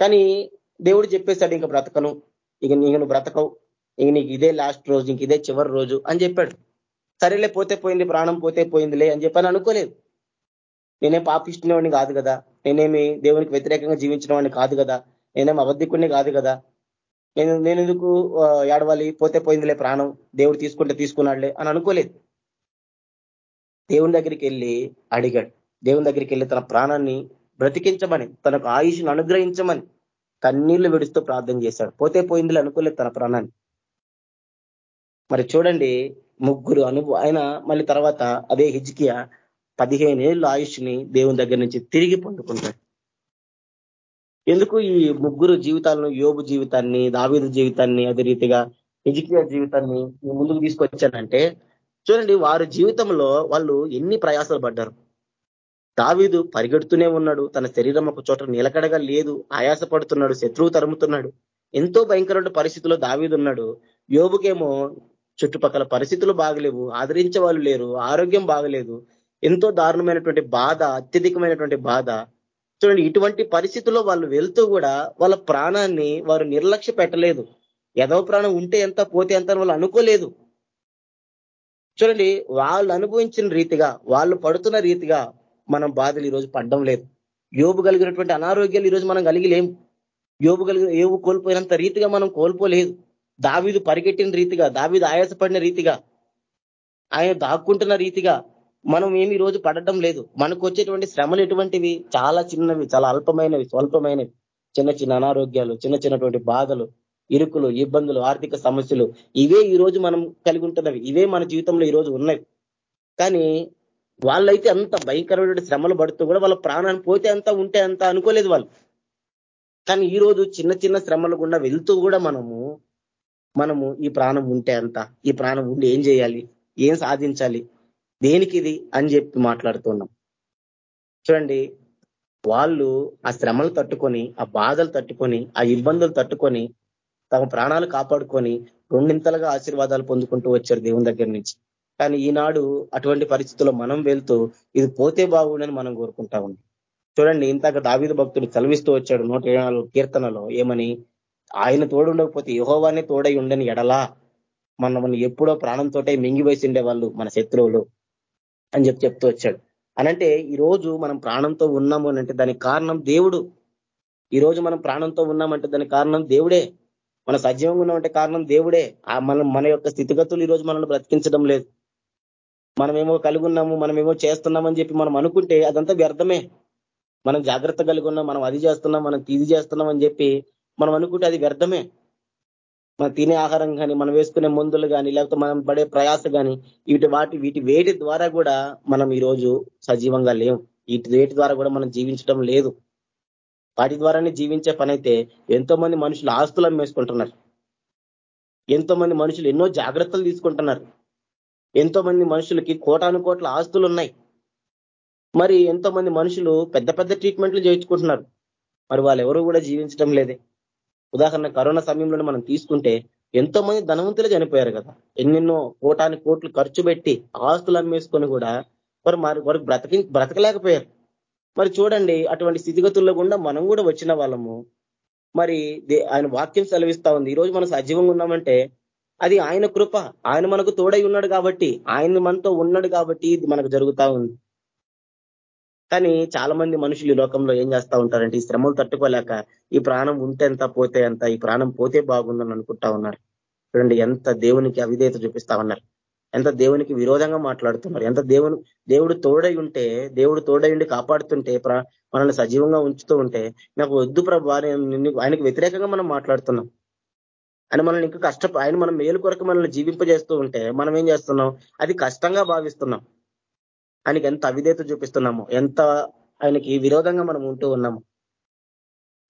కానీ దేవుడు చెప్పేశాడు ఇంకా బ్రతకను. ఇక నీకు బ్రతకవు. ఇక నీకు ఇదే లాస్ట్ రోజు ఇంక ఇదే చివరి రోజు అని చెప్పాడు. సరేలే పోతే పోయింది ప్రాణం పోతే పోయిందిలే అని చెప్పని అనుకోలేదు. నేనేం పాపిస్తున్న వాడిని కాదు కదా. నేనేమి దేవునికి వ్యతిరేకంగా జీవించిన వాడిని కాదు కదా. నేనేం అబద్ధికుడిని కాదు కదా. నేను నేను ఎందుకు ఏడవాలి? పోతే పోయిందిలే ప్రాణం. దేవుడు తీసుకుంటే తీసుకున్నాడులే అని అనుకోలేదు. దేవుని దగ్గరికి వెళ్ళి అడిగాడు. దేవుని దగ్గరికి వెళ్ళి తన ప్రాణాన్ని బ్రతికించమని తనకు ఆయుష్ను అనుగ్రహించమని కన్నీళ్ళు విడుస్తూ ప్రార్థన చేశాడు. పోతే పోయిందిలే అనుకోలేదు తన ప్రాణాన్ని. మరి చూడండి ముగ్గురు అనుభవం ఆయన మళ్ళీ తర్వాత అదే హిజ్కియా పదిహేను ఏళ్ళు ఆయుష్ని దేవుని దగ్గర నుంచి తిరిగి పొందుకుంటాడు. ఎందుకు ఈ ముగ్గురు జీవితాలను యోబు జీవితాన్ని దావీదు జీవితాన్ని అదే రీతిగా హిజికియా జీవితాన్ని ముందుకు తీసుకొచ్చానంటే చూడండి వారి జీవితంలో వాళ్ళు ఎన్ని ప్రయాసాలు పడ్డారు. దావీదు పరిగెడుతూనే ఉన్నాడు. తన శరీరం ఒక చోట నిలకడగా లేదు. ఆయాస పడుతున్నాడు శత్రువు తరుముతున్నాడు. ఎంతో భయంకరమైన పరిస్థితిలో దావీదు ఉన్నాడు. యోబుకేమో చుట్టుపక్కల పరిస్థితులు బాగలేవు. ఆదరించే వాళ్ళు లేరు. ఆరోగ్యం బాగలేదు. ఎంతో దారుణమైనటువంటి బాధ అత్యధికమైనటువంటి బాధ. చూడండి ఇటువంటి పరిస్థితుల్లో వాళ్ళు వెళ్తూ కూడా వాళ్ళ ప్రాణాన్ని వారు నిర్లక్ష్య పెట్టలేదు. ఎదవ ప్రాణం ఉంటే ఎంత పోతే ఎంత వాళ్ళు అనుకోలేదు. చూడండి వాళ్ళు అనుభవించిన రీతిగా వాళ్ళు పడుతున్న రీతిగా మనం బాధలు ఈరోజు పడ్డం లేదు. యోబు కలిగినటువంటి అనారోగ్యాలు ఈరోజు మనం కలిగి లేము యోబు కలిగిన ఏవు కోల్పోయినంత రీతిగా మనం కోల్పోలేదు. దావీదు పరిగెట్టిన రీతిగా దావీదు ఆయాసపడిన రీతిగా ఆయన దాక్కుంటున్న రీతిగా మనం ఏమి రోజు పడటం లేదు. మనకు వచ్చేటువంటి శ్రమలు ఎటువంటివి? చాలా చిన్నవి చాలా అల్పమైనవి స్వల్పమైనవి. చిన్న చిన్న అనారోగ్యాలు చిన్న చిన్నటువంటి బాధలు ఇరుకులు ఇబ్బందులు ఆర్థిక సమస్యలు ఇవే ఈ రోజు మనం కలిగి ఉంటున్నవి. ఇవే మన జీవితంలో ఈ రోజు ఉన్నవి. కానీ వాళ్ళైతే అంత భయంకరమైన శ్రమలు పడుతూ కూడా వాళ్ళ ప్రాణాన్ని పోతే అంత ఉంటే అంత అనుకోలేదు వాళ్ళు. కానీ ఈ రోజు చిన్న చిన్న శ్రమలు గుండా వెళ్తూ కూడా మనము మనము ఈ ప్రాణం ఉంటే అంత ఈ ప్రాణం ఉండి ఏం చేయాలి ఏం సాధించాలి దేనికి ఇది అని చెప్పి మాట్లాడుతున్నాం చూడండి వాళ్ళు ఆ శ్రమలు తట్టుకొని ఆ బాధలు తట్టుకొని ఆ ఇబ్బందులు తట్టుకొని తమ ప్రాణాలు కాపాడుకొని రెండింతలుగా ఆశీర్వాదాలు పొందుకుంటూ వచ్చారు దేవుని దగ్గర నుంచి. కానీ ఈనాడు అటువంటి పరిస్థితుల్లో మనం వెళ్తూ ఇది పోతే బాగుండని మనం కోరుకుంటా ఉన్నాం. చూడండి ఇంతక దావిద భక్తుడు చలవిస్తూ వచ్చాడు నూట కీర్తనలో. ఏమని? ఆయన తోడుండకపోతే యహోవానే తోడై ఉండని ఎడలా? మన మనం ఎప్పుడో ప్రాణంతోటే మింగివేసిండే వాళ్ళు మన శత్రువులు అని చెప్పి చెప్తూ వచ్చాడు. అనంటే ఈరోజు మనం ప్రాణంతో ఉన్నాము అంటే దానికి కారణం దేవుడు. ఈరోజు మనం ప్రాణంతో ఉన్నామంటే దానికి కారణం దేవుడే. మన సజీవంగా ఉన్నామంటే కారణం దేవుడే. మనం మన యొక్క స్థితిగతులు ఈరోజు మనల్ని బ్రతికించడం లేదు. మనమేమో కలిగి ఉన్నాము మనమేమో చేస్తున్నామని చెప్పి మనం అనుకుంటే అదంతా వ్యర్థమే. మనం జాగ్రత్త కలిగి ఉన్నాం మనం అది చేస్తున్నాం మనం ఇది చేస్తున్నాం అని చెప్పి మనం అనుకుంటే అది వ్యర్థమే. మనం తినే ఆహారం కానీ మనం వేసుకునే మందులు కానీ లేకపోతే మనం పడే ప్రయాస కానీ వీటి వాటి వీటి వేటి ద్వారా కూడా మనం ఈరోజు సజీవంగా లేవు వీటి వేటి ద్వారా కూడా మనం జీవించడం లేదు. వాటి ద్వారానే జీవించే పని అయితే ఎంతో మంది మనుషులు ఆస్తులు అమ్మేసుకుంటున్నారు. ఎంతో మంది మనుషులు ఎన్నో జాగ్రత్తలు తీసుకుంటున్నారు. ఎంతో మంది మనుషులకి కోటాను కోట్ల ఆస్తులు ఉన్నాయి మరి ఎంతో మంది మనుషులు పెద్ద పెద్ద ట్రీట్మెంట్లు చేయించుకుంటున్నారు. మరి వాళ్ళు ఎవరు కూడా జీవించడం లేదే. ఉదాహరణ కరోనా సమయంలో మనం తీసుకుంటే ఎంతో మంది ధనవంతులు చనిపోయారు కదా. ఎన్నెన్నో కోటాని కోట్లు ఖర్చు పెట్టి ఆస్తులు అమ్మేసుకొని కూడా మరి మరి వారికి బ్రతకి బ్రతకలేకపోయారు. మరి చూడండి అటువంటి స్థితిగతుల్లో గుండా మనం కూడా వచ్చిన వాళ్ళము. మరి ఆయన వాక్యం సెలవిస్తా ఉంది. ఈరోజు మనం సజీవంగా ఉన్నామంటే అది ఆయన కృప. ఆయన మనకు తోడై ఉన్నాడు కాబట్టి ఆయన మనతో ఉన్నాడు కాబట్టి ఇది మనకు జరుగుతా ఉంది. కానీ చాలా మంది మనుషులు ఈ లోకంలో ఏం చేస్తా ఉంటారంటే ఈ శ్రమలు తట్టుకోలేక ఈ ప్రాణం ఉంటే ఎంత పోతే ఎంత ఈ ప్రాణం పోతే బాగుందని అనుకుంటా ఉన్నారు. చూడండి ఎంత దేవునికి అవిధేయత చూపిస్తా ఉన్నారు. ఎంత దేవునికి విరోధంగా మాట్లాడుతున్నారు. ఎంత దేవుని దేవుడు తోడై ఉంటే దేవుడు తోడై ఉండి కాపాడుతుంటే మనల్ని సజీవంగా ఉంచుతూ ఉంటే నాకు వద్దు ప్రభు ఆయనకు వ్యతిరేకంగా మనం మాట్లాడుతున్నాం. ఆయన మనల్ని ఇంకా కష్ట ఆయన మనం మేలు కొరకు మనల్ని జీవింపజేస్తూ ఉంటే మనం ఏం చేస్తున్నాం? అది కష్టంగా భావిస్తున్నాం. ఆయనకి ఎంత అవిధేత చూపిస్తున్నాము ఎంత ఆయనకి విరోధంగా మనం ఉంటూ ఉన్నాము.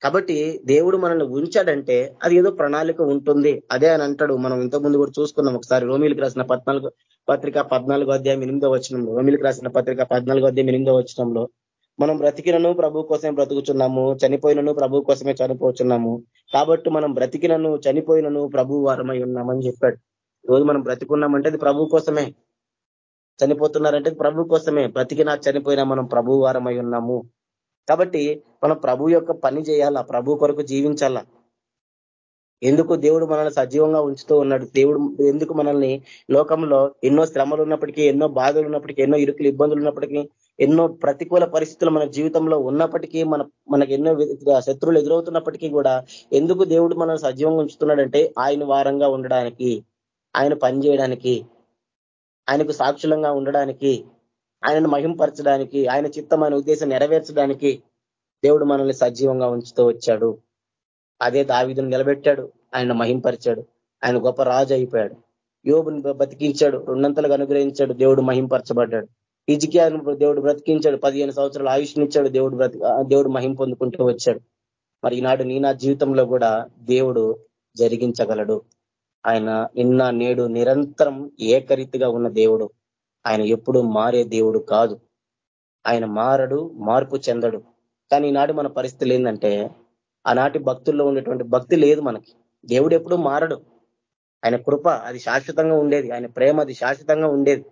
కాబట్టి దేవుడు మనల్ని ఉంచాడంటే అది ఏదో ప్రణాళిక ఉంటుంది. అదే అని అంటాడు. మనం ఇంతకుముందు కూడా చూసుకున్నాం ఒకసారి. రోమిలికి రాసిన పద్నాలుగు పత్రిక పద్నాలుగో అధ్యాయం ఎనిమిదో వచ్చినంలో రోమిలికి రాసిన పత్రిక పద్నాలుగో అధ్యాయం ఎనిమిదో వచ్చినంలో మనం బ్రతికినను ప్రభు కోసమే బ్రతుకుచున్నాము చనిపోయినను ప్రభు కోసమే చనిపోతున్నాము కాబట్టి మనం బ్రతికినను చనిపోయినను ప్రభు వారమై ఉన్నామని చెప్పాడు. రోజు మనం బ్రతికున్నామంటే అది ప్రభు కోసమే. చనిపోతున్నారంటే ప్రభు కోసమే. బ్రతికినా చనిపోయినా మనం ప్రభు వారమై ఉన్నాము. కాబట్టి మనం ప్రభు యొక్క పని చేయాలా? ప్రభు కొరకు జీవించాలా? ఎందుకు దేవుడు మనల్ని సజీవంగా ఉంచుతూ ఉన్నాడు? దేవుడు ఎందుకు మనల్ని లోకంలో ఎన్నో శ్రమలు ఉన్నప్పటికీ ఎన్నో బాధలు ఉన్నప్పటికీ ఎన్నో ఇరుకులు ఇబ్బందులు ఉన్నప్పటికీ ఎన్నో ప్రతికూల పరిస్థితులు మన జీవితంలో ఉన్నప్పటికీ మన మనకు ఎన్నో శత్రువులు ఎదురవుతున్నప్పటికీ కూడా ఎందుకు దేవుడు మనల్ని సజీవంగా ఉంచుతున్నాడంటే ఆయన వారంగా ఉండడానికి ఆయన పని చేయడానికి ఆయనకు సాక్షులంగా ఉండడానికి ఆయనను మహింపరచడానికి ఆయన చిత్తమైన ఉద్దేశం నెరవేర్చడానికి దేవుడు మనల్ని సజీవంగా ఉంచుతూ వచ్చాడు. అదే దావిదును నిలబెట్టాడు ఆయన మహింపరిచాడు ఆయన గొప్ప రాజు అయిపోయాడు. యోగుని బతికించాడు రెండంతలుగా అనుగ్రహించాడు దేవుడు మహింపరచబడ్డాడు. ఇజికియాను దేవుడు బ్రతికించాడు పదిహేను సంవత్సరాలు ఆయుష్నిచ్చాడు దేవుడు బ్రతి దేవుడు మహిం పొందుకుంటూ వచ్చాడు. మరి ఈనాడు నీ నా జీవితంలో కూడా దేవుడు జరిగించగలడు. ఆయన నిన్న నేడు నిరంతరం ఏకరీతిగా ఉన్న దేవుడు. ఆయన ఎప్పుడు మారే దేవుడు కాదు. ఆయన మారడు మార్పు చెందడు. కానీ ఈనాడు మన పరిస్థితులు ఏంటంటే ఆనాటి భక్తుల్లో ఉండేటువంటి భక్తి లేదు మనకి. దేవుడు ఎప్పుడు మారడు. ఆయన కృప అది శాశ్వతంగా ఉండేది. ఆయన ప్రేమ అది శాశ్వతంగా ఉండేది.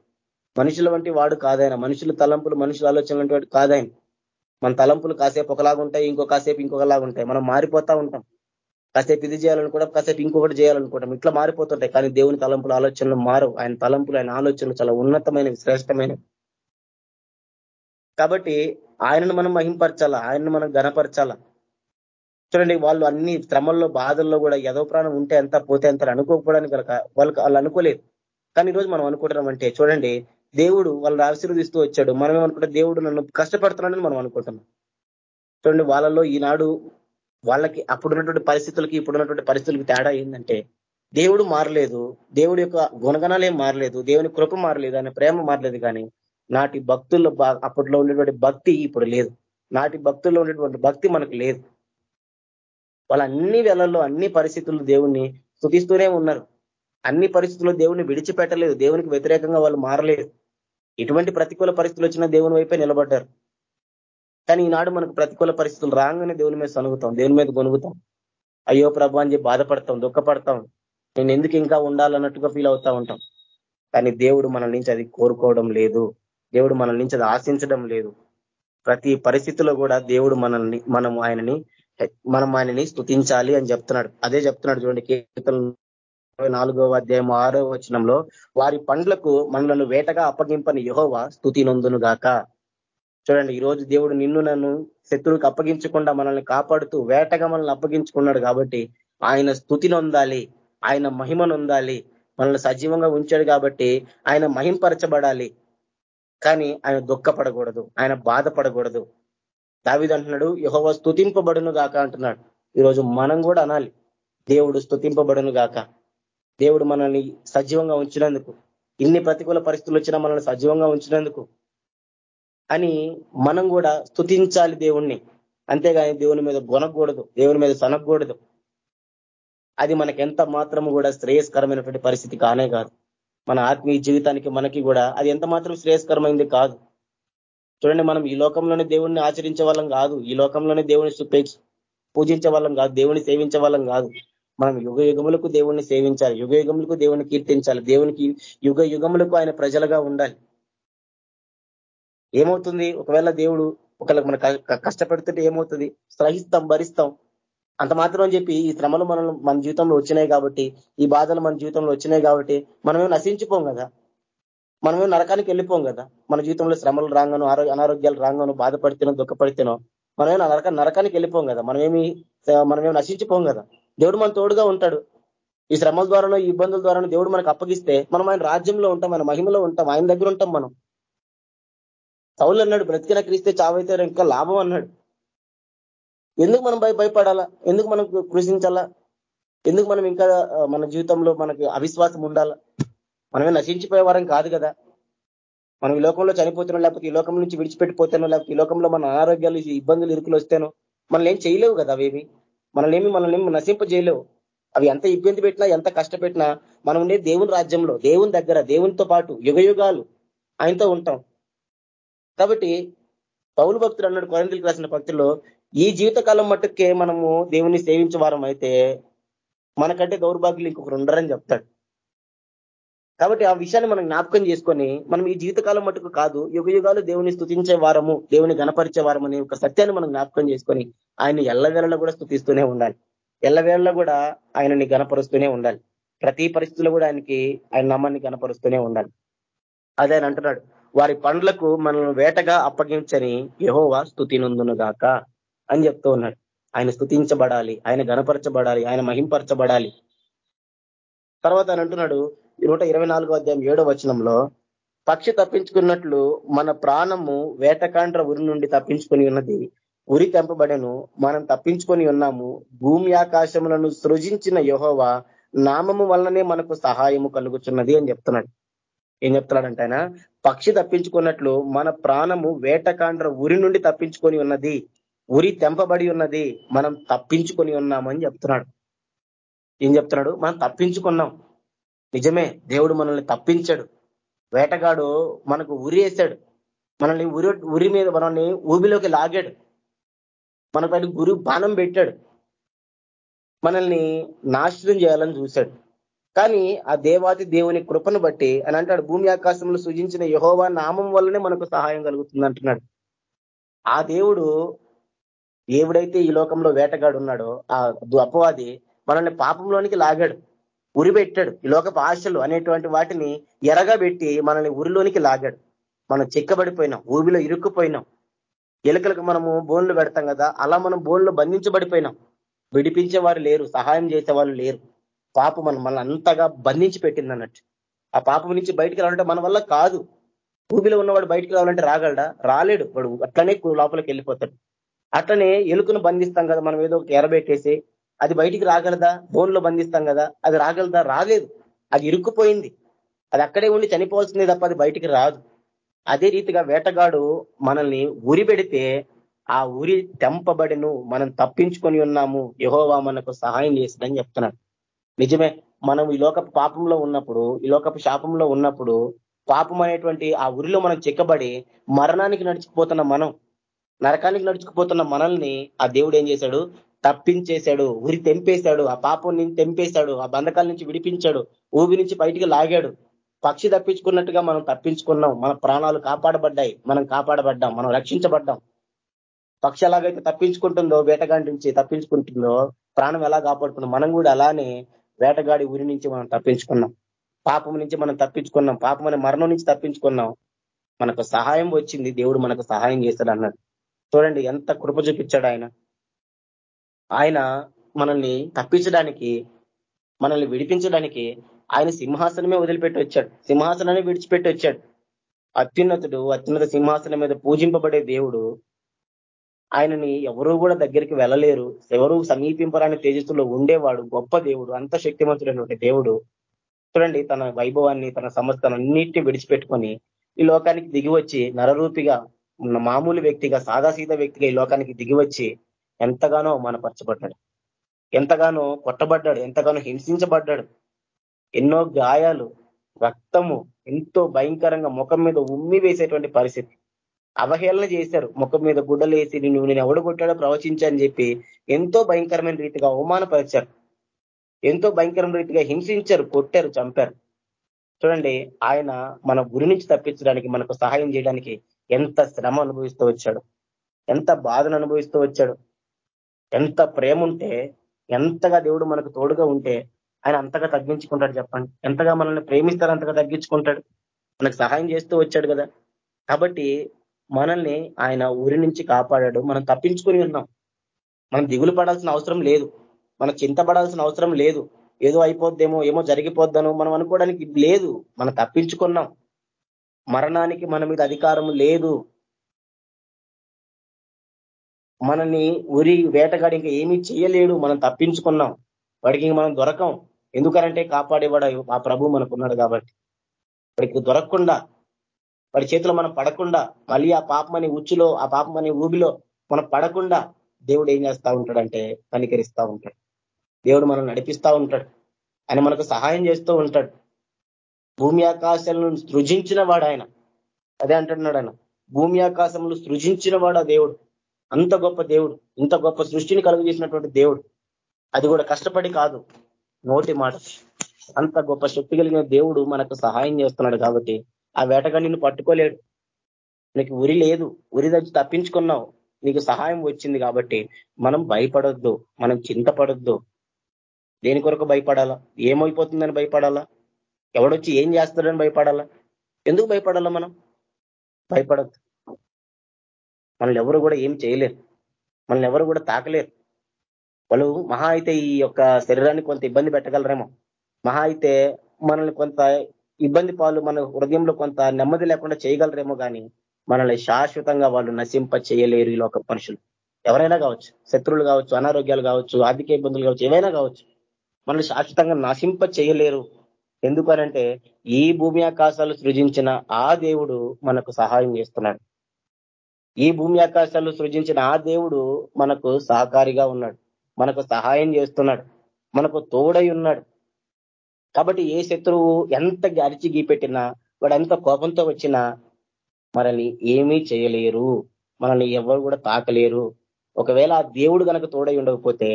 మనుషుల వంటి వాడు కాదాయన. మనుషుల తలంపులు మనుషుల ఆలోచనలు వంటి కాదాయన. మన తలంపులు కాసేపు ఒకలాగా ఉంటాయి ఇంకో కాసేపు ఇంకొకలాగా ఉంటాయి. మనం మారిపోతా ఉంటాం. కాసేపు ఇది చేయాలనుకోవడం కాసేపు ఇంకొకటి చేయాలనుకోవడం ఇట్లా మారిపోతుంటాయి. కానీ దేవుని తలంపులు ఆలోచనలు మారవు. ఆయన తలంపులు ఆయన ఆలోచనలు చాలా ఉన్నతమైనవి శ్రేష్టమైనవి. కాబట్టి ఆయనను మనం మహింపరచాలా? ఆయనను మనం గనపరచాలా చూడండి వాళ్ళు అన్ని శ్రమల్లో బాధల్లో కూడా ఎదో ప్రాణం ఉంటే ఎంత పోతే ఎంత అనుకోకపోవడానికి కనుక వాళ్ళకి వాళ్ళు అనుకోలేదు. కానీ ఈరోజు మనం అనుకుంటున్నాం అంటే చూడండి దేవుడు వాళ్ళని ఆశీర్వదిస్తూ వచ్చాడు. మనం ఏమనుకుంటే దేవుడు నన్ను కష్టపడుతున్నాడని మనం అనుకుంటున్నాం. చూడండి వాళ్ళలో ఈనాడు వాళ్ళకి అప్పుడున్నటువంటి పరిస్థితులకి ఇప్పుడున్నటువంటి పరిస్థితులకి తేడా ఏంటంటే దేవుడు మారలేదు. దేవుడి యొక్క గుణగణాలు ఏం మారలేదు. దేవుని కృప మారలేదు. అనే ప్రేమ మారలేదు కానీ నాటి భక్తుల్లో అప్పట్లో ఉండేటువంటి భక్తి ఇప్పుడు లేదు. నాటి భక్తుల్లో ఉండేటువంటి భక్తి మనకు లేదు. వాళ్ళ అన్ని వేళల్లో అన్ని పరిస్థితుల్లో దేవుణ్ణి స్థుతిస్తూనే ఉన్నారు. అన్ని పరిస్థితుల్లో దేవుణ్ణి విడిచిపెట్టలేదు. దేవునికి వ్యతిరేకంగా వాళ్ళు మారలేదు. ఎటువంటి ప్రతికూల పరిస్థితులు వచ్చినా దేవుని వైపే నిలబడ్డారు. కానీ ఈనాడు మనకు ప్రతికూల పరిస్థితులు రాగానే దేవుని మీద సనుగుతాం దేవుని మీద గొనుగుతాం అయ్యో ప్రభు అని చెప్పి బాధపడతాం దుఃఖపడతాం. నేను ఎందుకు ఇంకా ఉండాలన్నట్టుగా ఫీల్ అవుతా ఉంటాం. కానీ దేవుడు మన నుంచి అది కోరుకోవడం లేదు. దేవుడు మన నుంచి అది ఆశించడం లేదు. ప్రతి పరిస్థితిలో కూడా దేవుడు మనల్ని మనం ఆయనని మనం ఆయనని స్థుతించాలి అని చెప్తున్నాడు. అదే చెప్తున్నాడు చూడండి కీర్తన నాలుగవ అధ్యాయం ఆరో వచనంలో వారి పండ్లకు మనలను వేటగా అప్పగింపని యహోవ స్థుతి నొందును గాక. చూడండి ఈ రోజు దేవుడు నిన్ను నన్ను శత్రువుకి అప్పగించకుండా మనల్ని కాపాడుతూ వేటగా మనల్ని అప్పగించుకున్నాడు కాబట్టి ఆయన స్థుతి నొందాలి ఆయన మహిమ నొందాలి మనల్ని సజీవంగా ఉంచాడు కాబట్టి ఆయన మహింపరచబడాలి. కానీ ఆయన దుఃఖపడకూడదు ఆయన బాధపడకూడదు. దావిది అంటున్నాడు యహోవ స్థుతింపబడును గాక అంటున్నాడు. ఈరోజు మనం కూడా అనాలి దేవుడు స్థుతింపబడును గాక. దేవుడు మనల్ని సజీవంగా ఉంచినందుకు ఇన్ని ప్రతికూల పరిస్థితులు వచ్చినా మనల్ని సజీవంగా ఉంచినందుకు అని మనం కూడా స్థుతించాలి దేవుణ్ణి. అంతేగాని దేవుని మీద గొనకూడదు దేవుని మీద సనకూడదు. అది మనకి ఎంత మాత్రం కూడా శ్రేయస్కరమైనటువంటి పరిస్థితి కానే కాదు. మన ఆత్మీయ జీవితానికి మనకి కూడా అది ఎంత మాత్రం శ్రేయస్కరమైంది కాదు. చూడండి మనం ఈ లోకంలోనే దేవుణ్ణి ఆచరించే వాళ్ళం కాదు ఈ లోకంలోనే దేవుని పూజించే వాళ్ళం కాదు దేవుని సేవించే వాళ్ళం కాదు. మనం యుగ యుగములకు దేవుణ్ణి సేవించాలి యుగ యుగములకు దేవుని కీర్తించాలి దేవునికి యుగ యుగములకు ఆయన ప్రజలుగా ఉండాలి. ఏమవుతుంది? ఒకవేళ దేవుడు ఒకళ్ళకి మన కష్టపెడుతుంటే ఏమవుతుంది? సహిస్తాం భరిస్తాం. అంత మాత్రం అని చెప్పి ఈ శ్రమలు మనం మన జీవితంలో వచ్చినాయి కాబట్టి ఈ బాధలు మన జీవితంలో వచ్చినాయి కాబట్టి మనమే నశించిపోం కదా. మనమే నరకానికి వెళ్ళిపోం కదా. మన జీవితంలో శ్రమలు రాగాను అనారోగ్యాలు రాగాను బాధపడితేనో దుఃఖపడితేనో మనమే నరక నరకానికి వెళ్ళిపోం కదా. మనమేమి మనమేమి నశించిపోం కదా. దేవుడు మన తోడుగా ఉంటాడు. ఈ శ్రమల ద్వారానో ఈ ఇబ్బందుల ద్వారానో దేవుడు మనకు అప్పగిస్తే మనం ఆయన రాజ్యంలో ఉంటాం ఆయన మహిమలో ఉంటాం ఆయన దగ్గర ఉంటాం మనం. సౌలు అన్నాడు బ్రతికిన క్రీస్తే చావైతే ఇంకా లాభం అన్నాడు. ఎందుకు మనం భయ భయపడాలా? ఎందుకు మనం కృషించాలా ఎందుకు మనం ఇంకా మన జీవితంలో మనకి అవిశ్వాసం ఉండాలా? మనమే నశించిపోయే వారం కాదు కదా. మనం ఈ లోకంలో చనిపోతున్నాం లేకపోతే ఈ లోకం నుంచి విడిచిపెట్టిపోతానో లేకపోతే ఈ లోకంలో మన అనారోగ్యాలు ఇబ్బందులు ఇరుకులు వస్తేనో మనల్ని ఏం చేయలేవు కదా అవేమి? మనల్ని మనల్ని నశింపజేయలేవు అవి ఎంత ఇబ్బంది పెట్టినా ఎంత కష్టపెట్టినా మనం ఉండే దేవుని రాజ్యంలో దేవుని దగ్గర దేవునితో పాటు యుగయుగాలు ఆయనతో ఉంటాం. కాబట్టి పౌలు భక్తులు అన్నాడు కొరందులకు రాసిన భక్తుల్లో ఈ జీవితకాలం మట్టుకే మనము దేవుని సేవించే వారం అయితే మనకంటే దౌర్భాగ్యులు ఇంకొకరు ఉండరని చెప్తాడు. కాబట్టి ఆ విషయాన్ని మనం జ్ఞాపకం చేసుకొని మనం ఈ జీవితకాలం మటుకు కాదు యుగ యుగాలు దేవుని స్థుతించే వారము దేవుని గణపరిచే వారం అనే ఒక సత్యాన్ని మనం జ్ఞాపకం చేసుకొని ఆయన ఎల్లవేళలో కూడా స్థుతిస్తూనే ఉండాలి. ఎల్లవేళలో కూడా ఆయనని గణపరుస్తూనే ఉండాలి. ప్రతి పరిస్థితుల్లో కూడా ఆయనకి ఆయన నమ్మాన్ని గణపరుస్తూనే ఉండాలి. అదే ఆయన అంటున్నాడు వారి పండ్లకు మనల్ని వేటగా అప్పగించని యహోవా స్థుతి గాక అని చెప్తూ ఉన్నాడు. ఆయన స్థుతించబడాలి ఆయన గణపరచబడాలి ఆయన మహింపరచబడాలి. తర్వాత ఆయన అంటున్నాడు నూట ఇరవై నాలుగో అధ్యాయం ఏడో వచనంలో పక్షి తప్పించుకున్నట్లు మన ప్రాణము వేటకాండ్ర ఉరి నుండి తప్పించుకొని ఉన్నది ఉరి తెంపబడను మనం తప్పించుకొని ఉన్నాము భూమి ఆకాశములను సృజించిన యహోవ నామము వలననే మనకు సహాయము కలుగుతున్నది అని చెప్తున్నాడు. ఏం చెప్తున్నాడంటే ఆయన పక్షి తప్పించుకున్నట్లు మన ప్రాణము వేటకాండ్ర ఉరి నుండి తప్పించుకొని ఉన్నది ఉరి తెంపబడి ఉన్నది మనం తప్పించుకొని ఉన్నామని చెప్తున్నాడు. ఏం చెప్తున్నాడు? మనం తప్పించుకున్నాం. నిజమే దేవుడు మనల్ని తప్పించాడు. వేటగాడు మనకు ఉరి వేశాడు. మనల్ని ఉరి ఉరి మీద మనల్ని ఊబిలోకి లాగాడు. మన పైన గురు బాణం పెట్టాడు. మనల్ని నాశనం చేయాలని చూశాడు. కానీ ఆ దేవాతి దేవుని కృపను బట్టి అని అంటాడు భూమి ఆకాశంలో సృజించిన యహోవా నామం వల్లనే మనకు సహాయం కలుగుతుంది అంటున్నాడు. ఆ దేవుడు దేవుడైతే ఈ లోకంలో వేటగాడు ఉన్నాడో ఆ అపవాది మనల్ని పాపంలోనికి లాగాడు. ఉరిపెట్టాడు. ఈ లోకపు ఆశలు అనేటువంటి వాటిని ఎరగబెట్టి మనల్ని ఉరిలోనికి లాగాడు. మనం చిక్కబడిపోయినాం ఊబిలో ఇరుక్కుపోయినాం. ఎలుకలకు మనము బోన్లు పెడతాం కదా అలా మనం బోన్లు బంధించబడిపోయినాం. విడిపించే వారు లేరు సహాయం చేసే వాళ్ళు లేరు. పాపం మనం మనల్ని అంతగా బంధించి పెట్టింది అన్నట్టు. ఆ పాపం నుంచి బయటికి రావాలంటే మన వల్ల కాదు. ఊబిలో ఉన్నవాడు బయటికి రావాలంటే రాగలడా? రాలేడు. వాడు అట్లనే లోపలికి వెళ్ళిపోతాడు. అట్లనే ఎలుకను బంధిస్తాం కదా మనం ఏదో ఒక ఎరబెట్టేసి అది బయటికి రాగలదా? బోన్లో బంధిస్తాం కదా. అది రాగలదా? రాలేదు. అది ఇరుక్కుపోయింది. అది అక్కడే ఉండి చనిపోవాల్సిందే తప్ప అది బయటికి రాదు. అదే రీతిగా వేటగాడు మనల్ని ఉరి పెడితే ఆ ఉరి తెంపబడిను మనం తప్పించుకొని ఉన్నాము. యహోవా మనకు సహాయం చేసిందని చెప్తున్నాడు. నిజమే మనం ఈ లోకపు పాపంలో ఉన్నప్పుడు ఈ లోకపు శాపంలో ఉన్నప్పుడు పాపం అనేటువంటి ఆ ఉరిలో మనం చిక్కబడి మరణానికి నడుచుకుపోతున్న మనం నరకానికి నడుచుకుపోతున్న మనల్ని ఆ దేవుడు ఏం చేశాడు? తప్పించేశాడు ఉరి తెంపేశాడు ఆ పాపం నుంచి తెంపేశాడు ఆ బంధకాల నుంచి విడిపించాడు ఊబి నుంచి బయటికి లాగాడు. పక్షి తప్పించుకున్నట్టుగా మనం తప్పించుకున్నాం మన ప్రాణాలు కాపాడబడ్డాయి మనం కాపాడబడ్డాం మనం రక్షించబడ్డాం. పక్షి ఎలాగైతే తప్పించుకుంటుందో వేటగాడి నుంచి తప్పించుకుంటుందో ప్రాణం ఎలా కాపాడుకుందో మనం కూడా అలానే వేటగాడి ఉరి నుంచి మనం తప్పించుకున్నాం. పాపం నుంచి మనం తప్పించుకున్నాం పాపం అనే మరణం నుంచి తప్పించుకున్నాం. మనకు సహాయం వచ్చింది దేవుడు మనకు సహాయం చేస్తాడు అన్నాడు. చూడండి ఎంత కృప చూపించాడు ఆయన. ఆయన మనల్ని తప్పించడానికి మనల్ని విడిపించడానికి ఆయన సింహాసనమే వదిలిపెట్టి వచ్చాడు. సింహాసనాన్ని విడిచిపెట్టి వచ్చాడు. అత్యున్నతుడు అత్యున్నత సింహాసనం మీద పూజింపబడే దేవుడు ఆయనని ఎవరూ కూడా దగ్గరికి వెళ్ళలేరు. ఎవరు సమీపింపరాని తేజస్సులో ఉండేవాడు గొప్ప దేవుడు అంత శక్తివంతుడైనటువంటి దేవుడు. చూడండి తన వైభవాన్ని తన సంస్థలన్నింటినీ విడిచిపెట్టుకొని ఈ లోకానికి దిగివచ్చి నరరూపిగా ఉన్న మామూలు వ్యక్తిగా సాదాసీద వ్యక్తిగా ఈ లోకానికి దిగివచ్చి ఎంతగానో అవమానపరచబడ్డాడు ఎంతగానో కొట్టబడ్డాడు ఎంతగానో హింసించబడ్డాడు. ఎన్నో గాయాలు రక్తము ఎంతో భయంకరంగా ముఖం మీద ఉమ్మి వేసేటువంటి పరిస్థితి. అవహేళన చేశారు. ముఖం మీద గుడ్డలు వేసి నువ్వు నేను ఎవడు కొట్టాడో ప్రవచించని చెప్పి ఎంతో భయంకరమైన రీతిగా అవమానపరిచారు. ఎంతో భయంకరమైన రీతిగా హింసించారు కొట్టారు చంపారు. చూడండి ఆయన మన గురి నుంచి తప్పించడానికి మనకు సహాయం చేయడానికి ఎంత శ్రమ అనుభవిస్తూ వచ్చాడు. ఎంత బాధను అనుభవిస్తూ వచ్చాడు. ఎంత ప్రేమ ఉంటే ఎంతగా దేవుడు మనకు తోడుగా ఉంటే ఆయన అంతగా తగ్గించుకుంటాడు చెప్పండి. ఎంతగా మనల్ని ప్రేమిస్తారు అంతగా తగ్గించుకుంటాడు. మనకు సహాయం చేస్తూ వచ్చాడు కదా. కాబట్టి మనల్ని ఆయన ఊరి నుంచి కాపాడాడు. మనం తప్పించుకొని ఉన్నాం. మనం దిగులు పడాల్సిన అవసరం లేదు. మనం చింతపడాల్సిన అవసరం లేదు. ఏదో అయిపోద్దేమో ఏమో జరిగిపోద్దనో మనం అనుకోవడానికి లేదు. మనం తప్పించుకున్నాం. మరణానికి మన మీద అధికారం లేదు. మనల్ని ఉరి వేటగాడి ఇంకా ఏమీ చేయలేడు మనం తప్పించుకున్నాం వాడికి మనం దొరకం. ఎందుకనంటే కాపాడేవాడు ఆ ప్రభు మనకున్నాడు కాబట్టి. వాడికి దొరకకుండా వాడి చేతిలో మనం పడకుండా మళ్ళీ ఆ పాపమని ఉచ్చులో ఆ పాపమని ఊబిలో మనం పడకుండా దేవుడు ఏం చేస్తా ఉంటాడంటే కనికరిస్తా ఉంటాడు. దేవుడు మనం నడిపిస్తా ఉంటాడు. ఆయన మనకు సహాయం చేస్తూ ఉంటాడు. భూమి ఆకాశాలను సృజించిన వాడు ఆయన. అదే అంటున్నాడు ఆయన. భూమి ఆకాశములు సృజించిన వాడు దేవుడు. అంత గొప్ప దేవుడు ఇంత గొప్ప సృష్టిని కలుగు చేసినటువంటి దేవుడు. అది కూడా కష్టపడి కాదు నోటి మాట. అంత గొప్ప శక్తి కలిగిన దేవుడు మనకు సహాయం చేస్తున్నాడు కాబట్టి ఆ వేటగా నిన్ను పట్టుకోలేడు. నీకు ఉరి లేదు ఉరి దగ్గర తప్పించుకున్నావు. నీకు సహాయం వచ్చింది కాబట్టి మనం భయపడొద్దు మనం చింతపడొద్దు. దేని కొరకు భయపడాలా? ఏమైపోతుందని భయపడాలా? ఎవడొచ్చి ఏం చేస్తాడని భయపడాలా? ఎందుకు భయపడాలా మనం? భయపడద్దు. మనల్ని ఎవరు కూడా ఏం చేయలేరు. మనల్ని ఎవరు కూడా తాకలేరు. వాళ్ళు మహా అయితే ఈ యొక్క శరీరాన్ని కొంత ఇబ్బంది పెట్టగలరేమో. మహా అయితే మనల్ని కొంత ఇబ్బంది పాలు మన హృదయంలో కొంత నెమ్మది లేకుండా చేయగలరేమో కానీ మనల్ని శాశ్వతంగా వాళ్ళు నశింప చేయలేరు ఈ లోక మనుషులు. ఎవరైనా కావచ్చు శత్రువులు కావచ్చు అనారోగ్యాలు కావచ్చు ఆర్థిక ఇబ్బందులు కావచ్చు ఏవైనా కావచ్చు మనల్ని శాశ్వతంగా నశింప చేయలేరు. ఎందుకనంటే ఈ భూమి ఆకాశాలు సృజించిన ఆ దేవుడు మనకు సహాయం చేస్తున్నాడు. ఈ భూమి ఆకాశాలు సృజించిన ఆ దేవుడు మనకు సహకారిగా ఉన్నాడు. మనకు సహాయం చేస్తున్నాడు. మనకు తోడై ఉన్నాడు. కాబట్టి ఏ శత్రువు ఎంత అరిచి గీపెట్టినా వాడు ఎంత కోపంతో వచ్చినా మనల్ని ఏమీ చేయలేరు. మనల్ని ఎవరు కూడా తాకలేరు. ఒకవేళ ఆ దేవుడు కనుక తోడై ఉండకపోతే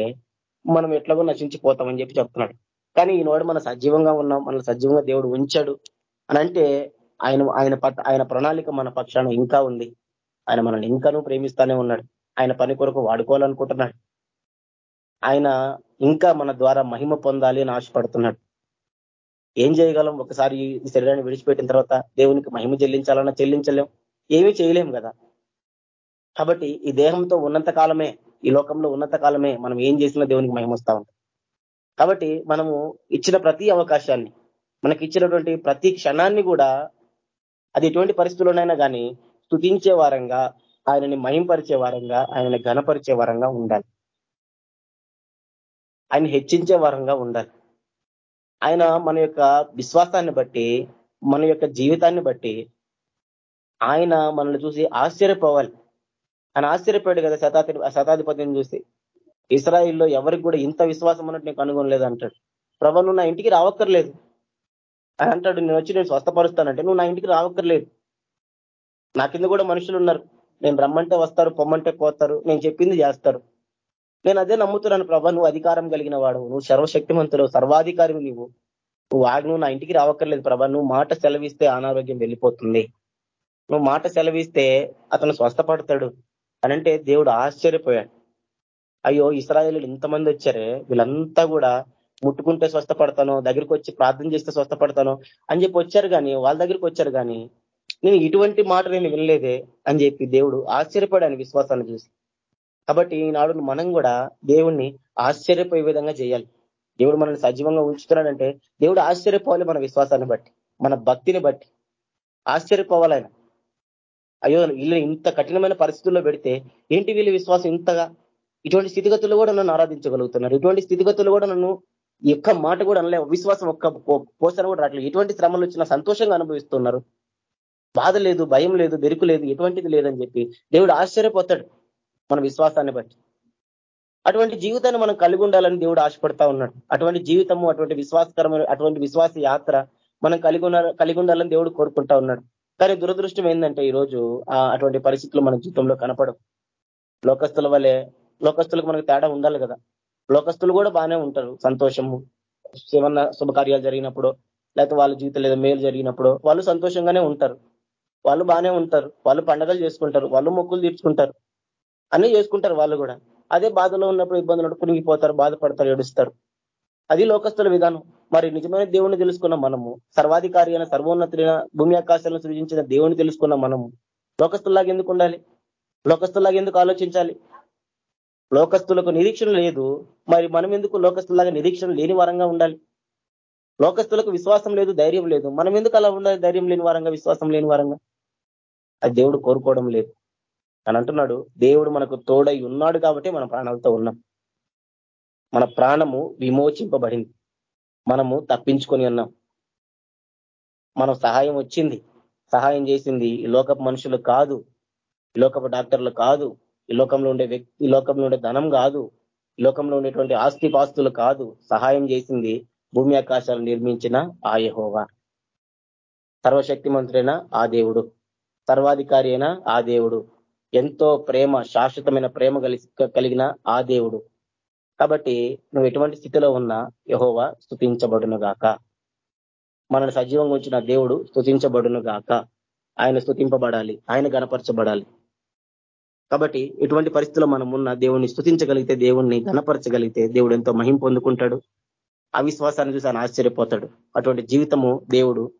మనం ఎట్లాగో నశించిపోతామని చెప్పి చెప్తున్నాడు. కానీ ఈనాడు మనం సజీవంగా ఉన్నాం మన సజీవంగా దేవుడు ఉంచాడు అని అంటే ఆయన ఆయన ఆయన ప్రణాళిక మన పక్షాన ఇంకా ఉంది. ఆయన మనల్ని ఇంకానూ ప్రేమిస్తానే ఉన్నాడు. ఆయన పని కొరకు వాడుకోవాలనుకుంటున్నాడు. ఆయన ఇంకా మన ద్వారా మహిమ పొందాలి అని ఆశపడుతున్నాడు. ఏం చేయగలం? ఒకసారి ఈ శరీరాన్ని విడిచిపెట్టిన తర్వాత దేవునికి మహిమ చెల్లించాలన్నా చెల్లించలేం. ఏమీ చేయలేం కదా. కాబట్టి ఈ దేహంతో ఉన్నంత కాలమే ఈ లోకంలో ఉన్నంత కాలమే మనం ఏం చేసినా దేవునికి మహిమ వస్తా ఉంటాం కాబట్టి మనము ఇచ్చిన ప్రతి అవకాశాన్ని మనకి ఇచ్చినటువంటి ప్రతి క్షణాన్ని కూడా అది ఎటువంటి పరిస్థితుల్లోనైనా కానీ స్థుతించే వారంగా ఆయనని మహింపరిచే వారంగా ఆయనని ఘనపరిచే వారంగా ఉండాలి. ఆయన హెచ్చించే వారంగా ఉండాలి. ఆయన మన యొక్క విశ్వాసాన్ని బట్టి మన యొక్క జీవితాన్ని బట్టి ఆయన మనల్ని చూసి ఆశ్చర్యపోవాలి. ఆయన ఆశ్చర్యపోయాడు కదా శతాధి శతాధిపతిని చూసి. ఇస్రాయిల్లో ఎవరికి కూడా ఇంత విశ్వాసం అన్నట్టు నేను కనుగొనలేదు అంటాడు. ప్రభు నువ్వు నా ఇంటికి రావక్కర్లేదు. అని అంటాడు నేను వచ్చి నేను స్వస్థపరుస్తానంటే నువ్వు నా ఇంటికి రావక్కర్లేదు. నా కింద కూడా మనుషులు ఉన్నారు. నేను రమ్మంటే వస్తారు పొమ్మంటే పోతారు నేను చెప్పింది చేస్తారు. నేను అదే నమ్ముతున్నాను ప్రభా నువ్వు అధికారం కలిగిన వాడు నువ్వు సర్వశక్తిమంతుడు సర్వాధికారి నువ్వు నువ్వు ఆగి నువ్వు నా ఇంటికి రావక్కర్లేదు ప్రభా నువ్వు మాట సెలవిస్తే అనారోగ్యం వెళ్ళిపోతుంది. నువ్వు మాట సెలవిస్తే అతను స్వస్థపడతాడు అనంటే దేవుడు ఆశ్చర్యపోయాడు. అయ్యో ఇస్రాయేలు ఇంతమంది వచ్చారే వీళ్ళంతా కూడా ముట్టుకుంటే స్వస్థపడతాను దగ్గరికి వచ్చి ప్రార్థన చేస్తే స్వస్థపడతాను అని చెప్పి వచ్చారు కానీ వాళ్ళ దగ్గరికి వచ్చారు కానీ నేను ఇటువంటి మాట నేను వినలేదే అని చెప్పి దేవుడు ఆశ్చర్యపడాను విశ్వాసాన్ని చూసి. కాబట్టి ఈనాడు మనం కూడా దేవుణ్ణి ఆశ్చర్యపోయే విధంగా చేయాలి. దేవుడు మనల్ని సజీవంగా ఉంచుతున్నాడంటే దేవుడు ఆశ్చర్యపోవాలి మన విశ్వాసాన్ని బట్టి మన భక్తిని బట్టి. ఆశ్చర్యపోవాలైనా. అయ్యో వీళ్ళు ఇంత కఠినమైన పరిస్థితుల్లో పెడితే ఏంటి వీళ్ళ విశ్వాసం ఇంతగా? ఇటువంటి స్థితిగతులు కూడా నన్ను ఆరాధించగలుగుతున్నారు. ఇటువంటి స్థితిగతులు కూడా నన్ను ఒక్క మాట కూడా అనలే విశ్వాసం ఒక్క పోసన కూడా రావట్లేదు ఎటువంటి శ్రమలు వచ్చినా సంతోషంగా అనుభవిస్తున్నారు. బాధ లేదు భయం లేదు బెరుకు లేదు ఎటువంటిది లేదని చెప్పి దేవుడు ఆశ్చర్యపోతాడు మన విశ్వాసాన్ని బట్టి. అటువంటి జీవితాన్ని మనం కలిగి ఉండాలని దేవుడు ఆశపడతా ఉన్నాడు. అటువంటి జీవితము అటువంటి విశ్వాసకరమైన అటువంటి విశ్వాస యాత్ర మనం కలిగి కలిగి ఉండాలని దేవుడు కోరుకుంటా ఉన్నాడు. కానీ దురదృష్టం ఏంటంటే ఈరోజు అటువంటి పరిస్థితులు మన జీవితంలో కనపడవు. లోకస్తుల వల్లే లోకస్తులకు మనకు తేడా ఉండాలి కదా. లోకస్తులు కూడా బాగానే ఉంటారు. సంతోషము ఏమన్నా శుభకార్యాలు జరిగినప్పుడు లేకపోతే వాళ్ళ జీవితం లేదా మేలు జరిగినప్పుడు వాళ్ళు సంతోషంగానే ఉంటారు. వాళ్ళు బాగానే ఉంటారు. వాళ్ళు పండగలు చేసుకుంటారు. వాళ్ళు మొక్కులు తీర్చుకుంటారు. అన్ని చేసుకుంటారు వాళ్ళు కూడా. అదే బాధలో ఉన్నప్పుడు ఇబ్బందులు కునిగిపోతారు బాధపడతారు ఏడుస్తారు. అది లోకస్తుల విధానం. మరి నిజమైన దేవుణ్ణి తెలుసుకున్న మనము సర్వాధికారి అయిన సర్వోన్నతులైన భూమి ఆకాశాలను సృజించిన దేవుణ్ణి తెలుసుకున్న మనము లోకస్తుల్లాగా ఎందుకు ఉండాలి? లోకస్తుల్లాగా ఎందుకు ఆలోచించాలి? లోకస్తులకు నిరీక్షణ లేదు. మరి మనం ఎందుకు లోకస్తులాగా నిరీక్షణ లేని వారంగా ఉండాలి? లోకస్తులకు విశ్వాసం లేదు ధైర్యం లేదు. మనం ఎందుకు అలా ఉండాలి ధైర్యం లేని వారంగా విశ్వాసం లేని వారంగా? అది దేవుడు కోరుకోవడం లేదు. అని అంటున్నాడు దేవుడు మనకు తోడై ఉన్నాడు కాబట్టి మన ప్రాణాలతో ఉన్నాం. మన ప్రాణము విమోచింపబడింది. మనము తప్పించుకొని ఉన్నాం. మనం సహాయం వచ్చింది. సహాయం చేసింది ఈ లోకపు మనుషులు కాదు. ఈ లోకపు డాక్టర్లు కాదు. ఈ లోకంలో ఉండే వ్యక్తి ఈ లోకంలో ఉండే ధనం కాదు. ఈ లోకంలో ఉండేటువంటి ఆస్తి పాస్తులు కాదు. సహాయం చేసింది భూమి ఆకాశాలు నిర్మించిన ఆ యహోవా. సర్వశక్తి మంత్రైన ఆ దేవుడు. సర్వాధికారి అయిన ఆ దేవుడు. ఎంతో ప్రేమ శాశ్వతమైన ప్రేమ కలిగిన ఆ దేవుడు. కాబట్టి నువ్వు ఎటువంటి స్థితిలో ఉన్నా యహోవా స్థుతించబడును గాక మనల్ని సజీవంగా ఉంచిన దేవుడు స్థుతించబడును గాక ఆయన స్థుతింపబడాలి ఆయన గనపరచబడాలి కాబట్టి ఎటువంటి పరిస్థితుల్లో మనం ఉన్న దేవుణ్ణి స్థుతించగలిగితే దేవుణ్ణి గణపరచగలిగితే దేవుడు ఎంతో మహిం పొందుకుంటాడు. అవిశ్వాసాన్ని చూసి ఆయన ఆశ్చర్యపోతాడు. అటువంటి జీవితము దేవుడు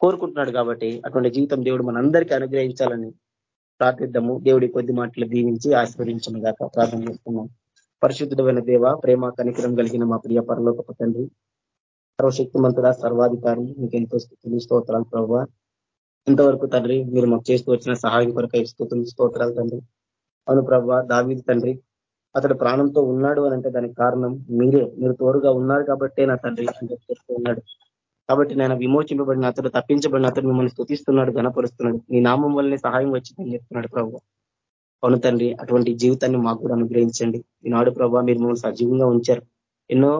కోరుకుంటున్నాడు కాబట్టి అటువంటి జీవితం దేవుడు మనందరికీ అనుగ్రహించాలని ప్రార్థిద్దాము. దేవుడి కొద్ది మాటలు దీవించి ఆశీర్వదించను గాక ప్రార్థన చేస్తున్నాం. పరిశుద్ధమైన దేవ ప్రేమ కనికరం కలిగిన మా ప్రియ పరలోకపు తండ్రి సర్వశక్తిమంతుడ సర్వాధికారి మీకు ఎంతో స్థితులు స్తోత్రాలు ప్రభావ ఇంతవరకు తండ్రి మీరు మాకు చేస్తూ వచ్చిన సహాయం కొరకై స్థుతులు స్తోత్రాలు తండ్రి. అవును ప్రభావ దావీది తండ్రి అతడు ప్రాణంతో ఉన్నాడు అని అంటే దానికి కారణం మీరే. మీరు తోడుగా ఉన్నారు కాబట్టే నా తండ్రి అని చెప్తూ ఉన్నాడు. కాబట్టి నేను విమోచింపబడిన అతడు తప్పించబడిన అతడు మిమ్మల్ని స్థుతిస్తున్నాడు గణపరుస్తున్నాడు నీ నామం వల్లనే సహాయం వచ్చిందని చెప్తున్నాడు ప్రభు. అవును తండ్రి అటువంటి జీవితాన్ని మాకు కూడా అనుగ్రహించండి. ఈనాడు ప్రభావ మీరు మమ్మల్ని సజీవంగా ఉంచారు. ఎన్నో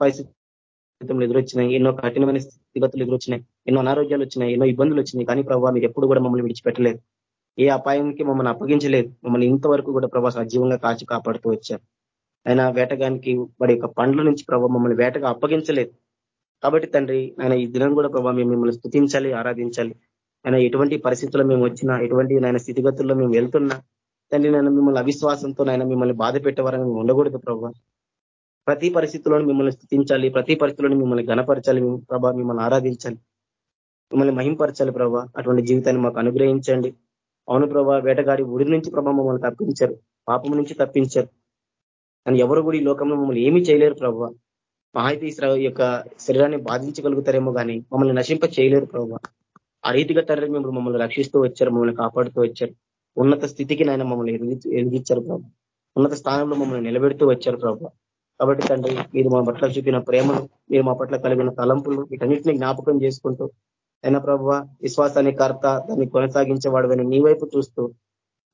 పరిస్థితులు ఎదురొచ్చినాయి ఎన్నో కఠినమైన స్థితిగతులు ఎదురొచ్చినాయి ఎన్నో అనారోగ్యాలు వచ్చినాయి ఎన్నో ఇబ్బందులు వచ్చినాయి. కానీ ప్రభావ మీరు ఎప్పుడు కూడా మమ్మల్ని విడిచిపెట్టలేదు. ఏ అపాయానికి మమ్మల్ని అప్పగించలేదు. మమ్మల్ని ఇంతవరకు కూడా ప్రభావ సజీవంగా కాచి కాపాడుతూ వచ్చారు. ఆయన వేటగానికి వాడి యొక్క పండ్ల నుంచి ప్రభావ మమ్మల్ని వేటగా అప్పగించలేదు. కాబట్టి తండ్రి ఆయన ఈ దినం కూడా ప్రభావ మేము మిమ్మల్ని స్థుతించాలి ఆరాధించాలి. ఆయన ఎటువంటి పరిస్థితుల్లో మేము వచ్చినా ఎటువంటి నాయన స్థితిగతుల్లో మేము వెళ్తున్నా తండ్రి నేను మిమ్మల్ని అవిశ్వాసంతో నాయన మిమ్మల్ని బాధ పెట్టేవారని ఉండకూడదు ప్రభావ ప్రతి పరిస్థితుల్లోనూ మిమ్మల్ని స్థుతించాలి ప్రతి పరిస్థితుల్లోనూ మిమ్మల్ని గణపరచాలి ప్రభావ మిమ్మల్ని ఆరాధించాలి మిమ్మల్ని మహింపరచాలి ప్రభావ అటువంటి జీవితాన్ని మాకు అనుగ్రహించండి. అవును ప్రభా వేటగాడి ఉడి నుంచి ప్రభా మమ్మల్ని తప్పించారు పాపం నుంచి తప్పించారు. అని ఎవరు కూడా ఈ లోకంలో మమ్మల్ని ఏమీ చేయలేరు ప్రభావ మహాయితీ యొక్క శరీరాన్ని బాధించగలుగుతారేమో కానీ మమ్మల్ని నశింప చేయలేరు ప్రభావ ఆ రీతిగా తండ్రి మేము మమ్మల్ని రక్షిస్తూ వచ్చారు మమ్మల్ని కాపాడుతూ వచ్చారు. ఉన్నత స్థితికి నాయన మమ్మల్ని ఎదిగించారు ప్రభు. ఉన్నత స్థానంలో మమ్మల్ని నిలబెడుతూ వచ్చారు ప్రభావ కాబట్టి తండ్రి మీరు మా పట్ల చూపిన ప్రేమను మీరు మా పట్ల కలిగిన తలంపులు వీటన్నిటిని జ్ఞాపకం చేసుకుంటూ అయినా ప్రభావ విశ్వాసాన్ని కర్త దాన్ని కొనసాగించే వాడు నీ వైపు చూస్తూ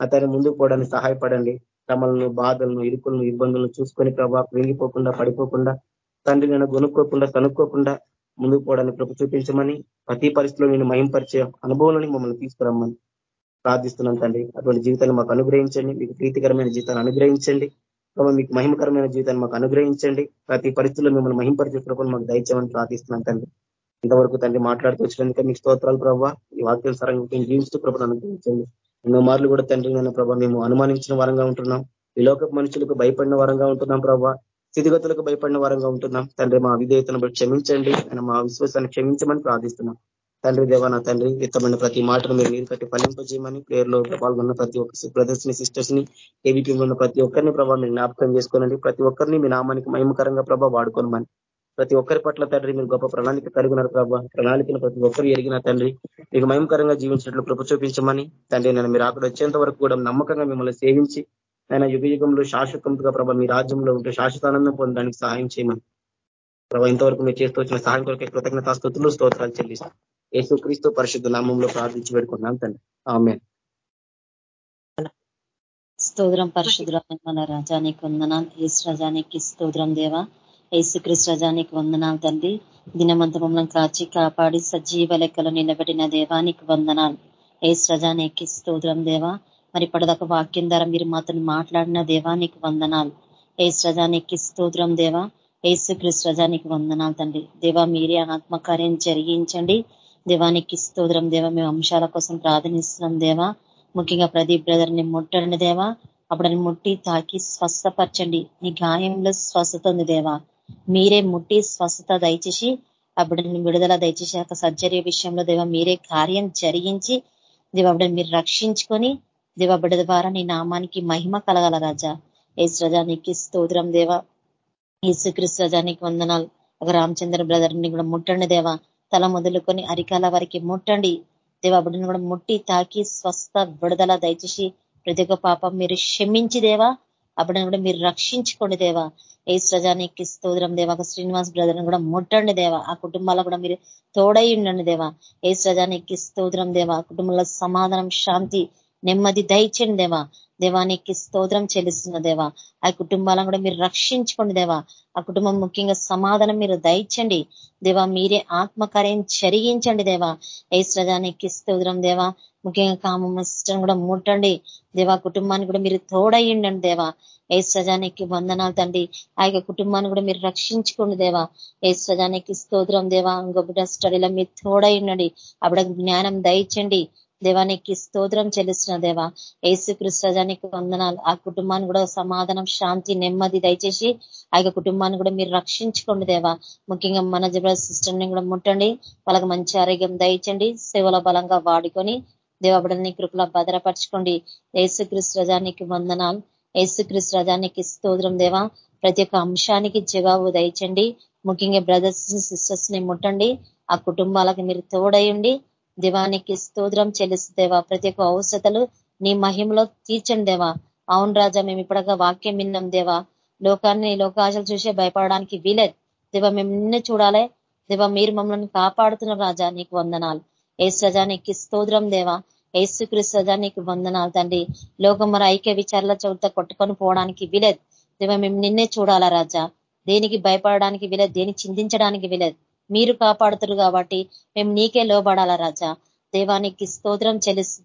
అతని ముందుకు పోవడానికి సహాయపడండి. తమలను బాధలను ఇరుకులను ఇబ్బందులను చూసుకొని ప్రభావ వెలిగిపోకుండా పడిపోకుండా తండ్రి నేను కొనుక్కోకుండా కనుక్కోకుండా ముందుకు పోవడానికి కృప చూపించమని ప్రతి పరిస్థితిలో నేను మహింపరిచే అనుభవాలని మమ్మల్ని తీసుకురమ్మని ప్రార్థిస్తున్నాం తండ్రి. అటువంటి జీవితాన్ని మాకు అనుగ్రహించండి. మీకు ప్రీతికరమైన జీవితాన్ని అనుగ్రహించండి. మీకు మహిమకరమైన జీవితాన్ని మాకు అనుగ్రహించండి. ప్రతి పరిస్థితుల్లో మిమ్మల్ని మహింపరిచే మాకు దయచేయమని ప్రార్థిస్తున్నాం తండ్రి. ఇంతవరకు తండ్రి మాట్లాడుతూ వచ్చినందుకే మీకు స్తోత్రాలు ప్రభావ ఈ వాక్యం సరంగా జీవిస్తూ కృపను అనుగ్రహించండి. ఎన్నో మార్లు కూడా తండ్రి నేను ప్రభావ మేము అనుమానించిన వారంగా ఉంటున్నాం. ఈ లోక మనుషులకు భయపడిన వారంగా ఉంటున్నాం ప్రభావ స్థితిగతులకు భయపడిన వారంగా ఉంటున్నాం. తండ్రి మా విధేయతను క్షమించండి. ఆయన మా విశ్వాసాన్ని క్షమించమని ప్రార్థిస్తున్నాం. తండ్రి దేవ నా తండ్రి ఇత్తమైన ప్రతి మాటను మీరు నీరు కట్టి ఫలింపజేయమని ప్రేయర్లో పాల్గొన్న ప్రతి ఒక్క బ్రదర్స్ని సిస్టర్స్ని ఏబిపి ఉన్న ప్రతి ఒక్కరిని ప్రభావ మీరు జ్ఞాపకం చేసుకోనండి. ప్రతి ఒక్కరిని మీ నామానికి మహిమకరంగా ప్రభావ వాడుకోనమని. ప్రతి ఒక్కరి పట్ల తండ్రి మీరు గొప్ప ప్రణాళిక కలిగినారు ప్రభావ ప్రణాళికను ప్రతి ఒక్కరు ఎరిగిన తండ్రి మీకు మయంకరంగా జీవించినట్లు ప్రభు చూపించమని. తండ్రి నేను మీరు అక్కడ వచ్చేంత వరకు కూడా నమ్మకంగా మిమ్మల్ని సేవించి ఆయన యుగ యుగంలో శాశ్వతంగా ప్రభావ మీ రాజ్యంలో ఉంటే శాశ్వతానందం పొందడానికి సహాయం చేయమని. ప్రభావ ఇంతవరకు మీరు చేస్తూ వచ్చిన సహాయం కొరకే కృతజ్ఞత స్థుతులు స్తోత్రాలు చెల్లిస్తాం యేసు క్రీస్తు పరిశుద్ధ నామంలో ప్రార్థించి పెడుకున్నాం తండ్రి. ఆమె స్తోత్రం పరిశుద్ధ రాజానికి వందనాలు. ఏసు రజానికి స్తోత్రం దేవా. యేసుక్రీస్తు రజానికి వందనాలు తండ్రి. దినమంత మమ్మల్ని కాచి కాపాడి సజీవ లెక్కలు నిలబెట్టిన దేవానికి వందనాలు. ఏసు రజానికి స్తోత్రం దేవా. మరి ఇప్పటిదాకా వాక్యం ద్వారా మీరు మాతో మాట్లాడిన దేవా నీకు వందనాలు. ఏసు రజానికి స్తోత్రం దేవా. ఏసు క్రిస్ వందనాలు తండ్రి. దేవా మీరే ఆత్మకార్యం జరిగించండి. దేవానికి స్తోత్రం దేవా. మేము అంశాల కోసం ప్రార్థనిస్తున్నాం దేవా. ముఖ్యంగా ప్రదీప్ బ్రదర్ని ముట్టండి దేవా. అప్పుడని ముట్టి తాకి స్వస్థపరచండి. నీ గాయంలో స్వస్థత ఉంది దేవా. మీరే ముట్టి స్వస్థత దయచేసి అప్పుడు విడుదల దయచేసి ఒక సర్జరీ విషయంలో దేవా మీరే కార్యం జరిగించి దేవబిడ్డని మీరు రక్షించుకొని దేవబిడ్డ ద్వారా నీ నామానికి మహిమ కలగాల రాజా. ఏసు రజానికి స్తోత్రం దేవ. ఏసుక్రీస్తు రజానికి వందనాలు. ఒక రామచంద్ర బ్రదర్ని కూడా ముట్టండి దేవా. తల మొదలుకొని అరికాల వారికి ముట్టండి. దేవబిడ్డని కూడా ముట్టి తాకి స్వస్థ విడుదల దయచేసి ప్రతి ఒక్క పాపం మీరు క్షమించి దేవా. అప్పుడు కూడా మీరు రక్షించుకోండి దేవా. ఏ స్రజానికి స్తోత్రం దేవా. శ్రీనివాస్ బ్రదర్ కూడా ముట్టండి దేవా. ఆ కుటుంబాల్లో కూడా మీరు తోడై ఉండండి దేవా. ఏ స్రజానికి స్తోత్రం దేవా. కుటుంబంలో సమాధానం శాంతి నెమ్మది దయచండి దేవా. దేవానికి స్తోత్రం చెల్లిస్తున్న దేవా. ఆ కుటుంబాలను కూడా మీరు రక్షించుకోండి దేవా. ఆ కుటుంబం ముఖ్యంగా సమాధానం మీరు దయచండి దేవా మీరే ఆత్మకార్యం చెరిగించండి దేవా. ఐశ్వర్యానికి స్తోత్రం దేవా. ముఖ్యంగా కామ కూడా ముట్టండి. దేవా కుటుంబాన్ని కూడా మీరు తోడయ్యండి దేవా. ఏ వందనాలు తండ్రి. ఆ యొక్క కుటుంబాన్ని కూడా మీరు రక్షించుకోండి దేవా. ఏ స్తోత్రం దేవా. ఇంకో స్టడీలో మీరు తోడైండండి అప్పుడు జ్ఞానం దయచండి దేవానికి స్తోత్రం చెల్లిస్తున్న దేవా. ఏసుకృష్ణజానికి వందనాలు. ఆ కుటుంబాన్ని కూడా సమాధానం శాంతి నెమ్మది దయచేసి ఆ కుటుంబాన్ని కూడా మీరు రక్షించుకోండి దేవా. ముఖ్యంగా మన జబ సిస్టర్ని కూడా ముట్టండి. వాళ్ళకి మంచి ఆరోగ్యం దయచండి. సేవల బలంగా వాడుకొని దేవబడల్ని కృపలా భద్రపరచుకోండి. ఏసు రజానికి వందనాలు. ఏసుక్రీస్తు కృష్ణజానికి స్తోత్రం దేవా. ప్రతి ఒక్క అంశానికి జవాబు దయచండి. ముఖ్యంగా బ్రదర్స్ సిస్టర్స్ని ముట్టండి. ఆ కుటుంబాలకు మీరు తోడయండి దివానికి స్తోత్రం చెల్లిస్తేవా ప్రతి ఒక్క అవసరతలు నీ మహిమలో తీర్చండి దేవా. అవును రాజా మేము ఇప్పటిగా వాక్యం విన్నాం దేవా. లోకాన్ని లోకాశలు చూసే భయపడడానికి వీలేదు. దివ మేము నిన్ను చూడాలి. దివ మీరు మమ్మల్ని కాపాడుతున్న రాజా నీకు వందనాలు. ఏ నీకు స్తోత్రం దేవా. ఏసుక్రీస్తు సజా నీకు వందనాలు తండ్రి. లోకం మరి ఐక్య విచారాల చోట కొట్టుకొని పోవడానికి వీలేదు. దివ మేము నిన్నే చూడాలా రాజా. దేనికి భయపడడానికి వీలేదు దేని చిందించడానికి వీలేదు. మీరు కాపాడుతారు కాబట్టి మేము నీకే లోబడాలా రాజా. దేవానికి స్తోత్రం చెల్లిస్తు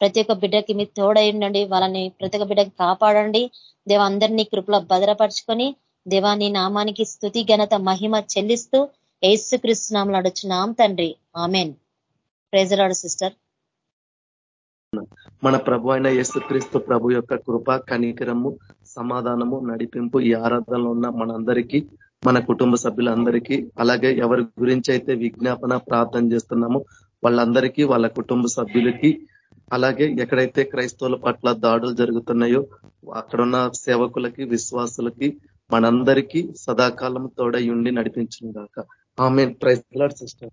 ప్రతి ఒక్క బిడ్డకి మీరు తోడైండండి వాళ్ళని ప్రతి ఒక్క బిడ్డకి కాపాడండి. దేవ అందరినీ కృపలో భద్రపరుచుకొని దేవాని నామానికి స్థుతి ఘనత మహిమ చెల్లిస్తూ ఏసు కృష్ణనామలు అడుచున్నాం తండ్రి. Amen. Praise the Lord sister. మన ప్రభు అయిన యేసుక్రీస్తు ప్రభు యొక్క కృప కనికరము సమాధానము నడిపింపు ఈ ఆరాధనలో ఉన్న మనందరికీ మన కుటుంబ సభ్యులందరికీ అలాగే ఎవరి గురించి అయితే విజ్ఞాపన ప్రార్థన చేస్తున్నామో వాళ్ళందరికీ వాళ్ళ కుటుంబ సభ్యులకి అలాగే ఎక్కడైతే క్రైస్తవుల పట్ల దాడులు జరుగుతున్నాయో అక్కడున్న సేవకులకి విశ్వాసులకి మనందరికీ సదాకాలం తోడై ఉండి నడిపించిన దాకా ఆమె ప్రైజ్ సిస్టర్.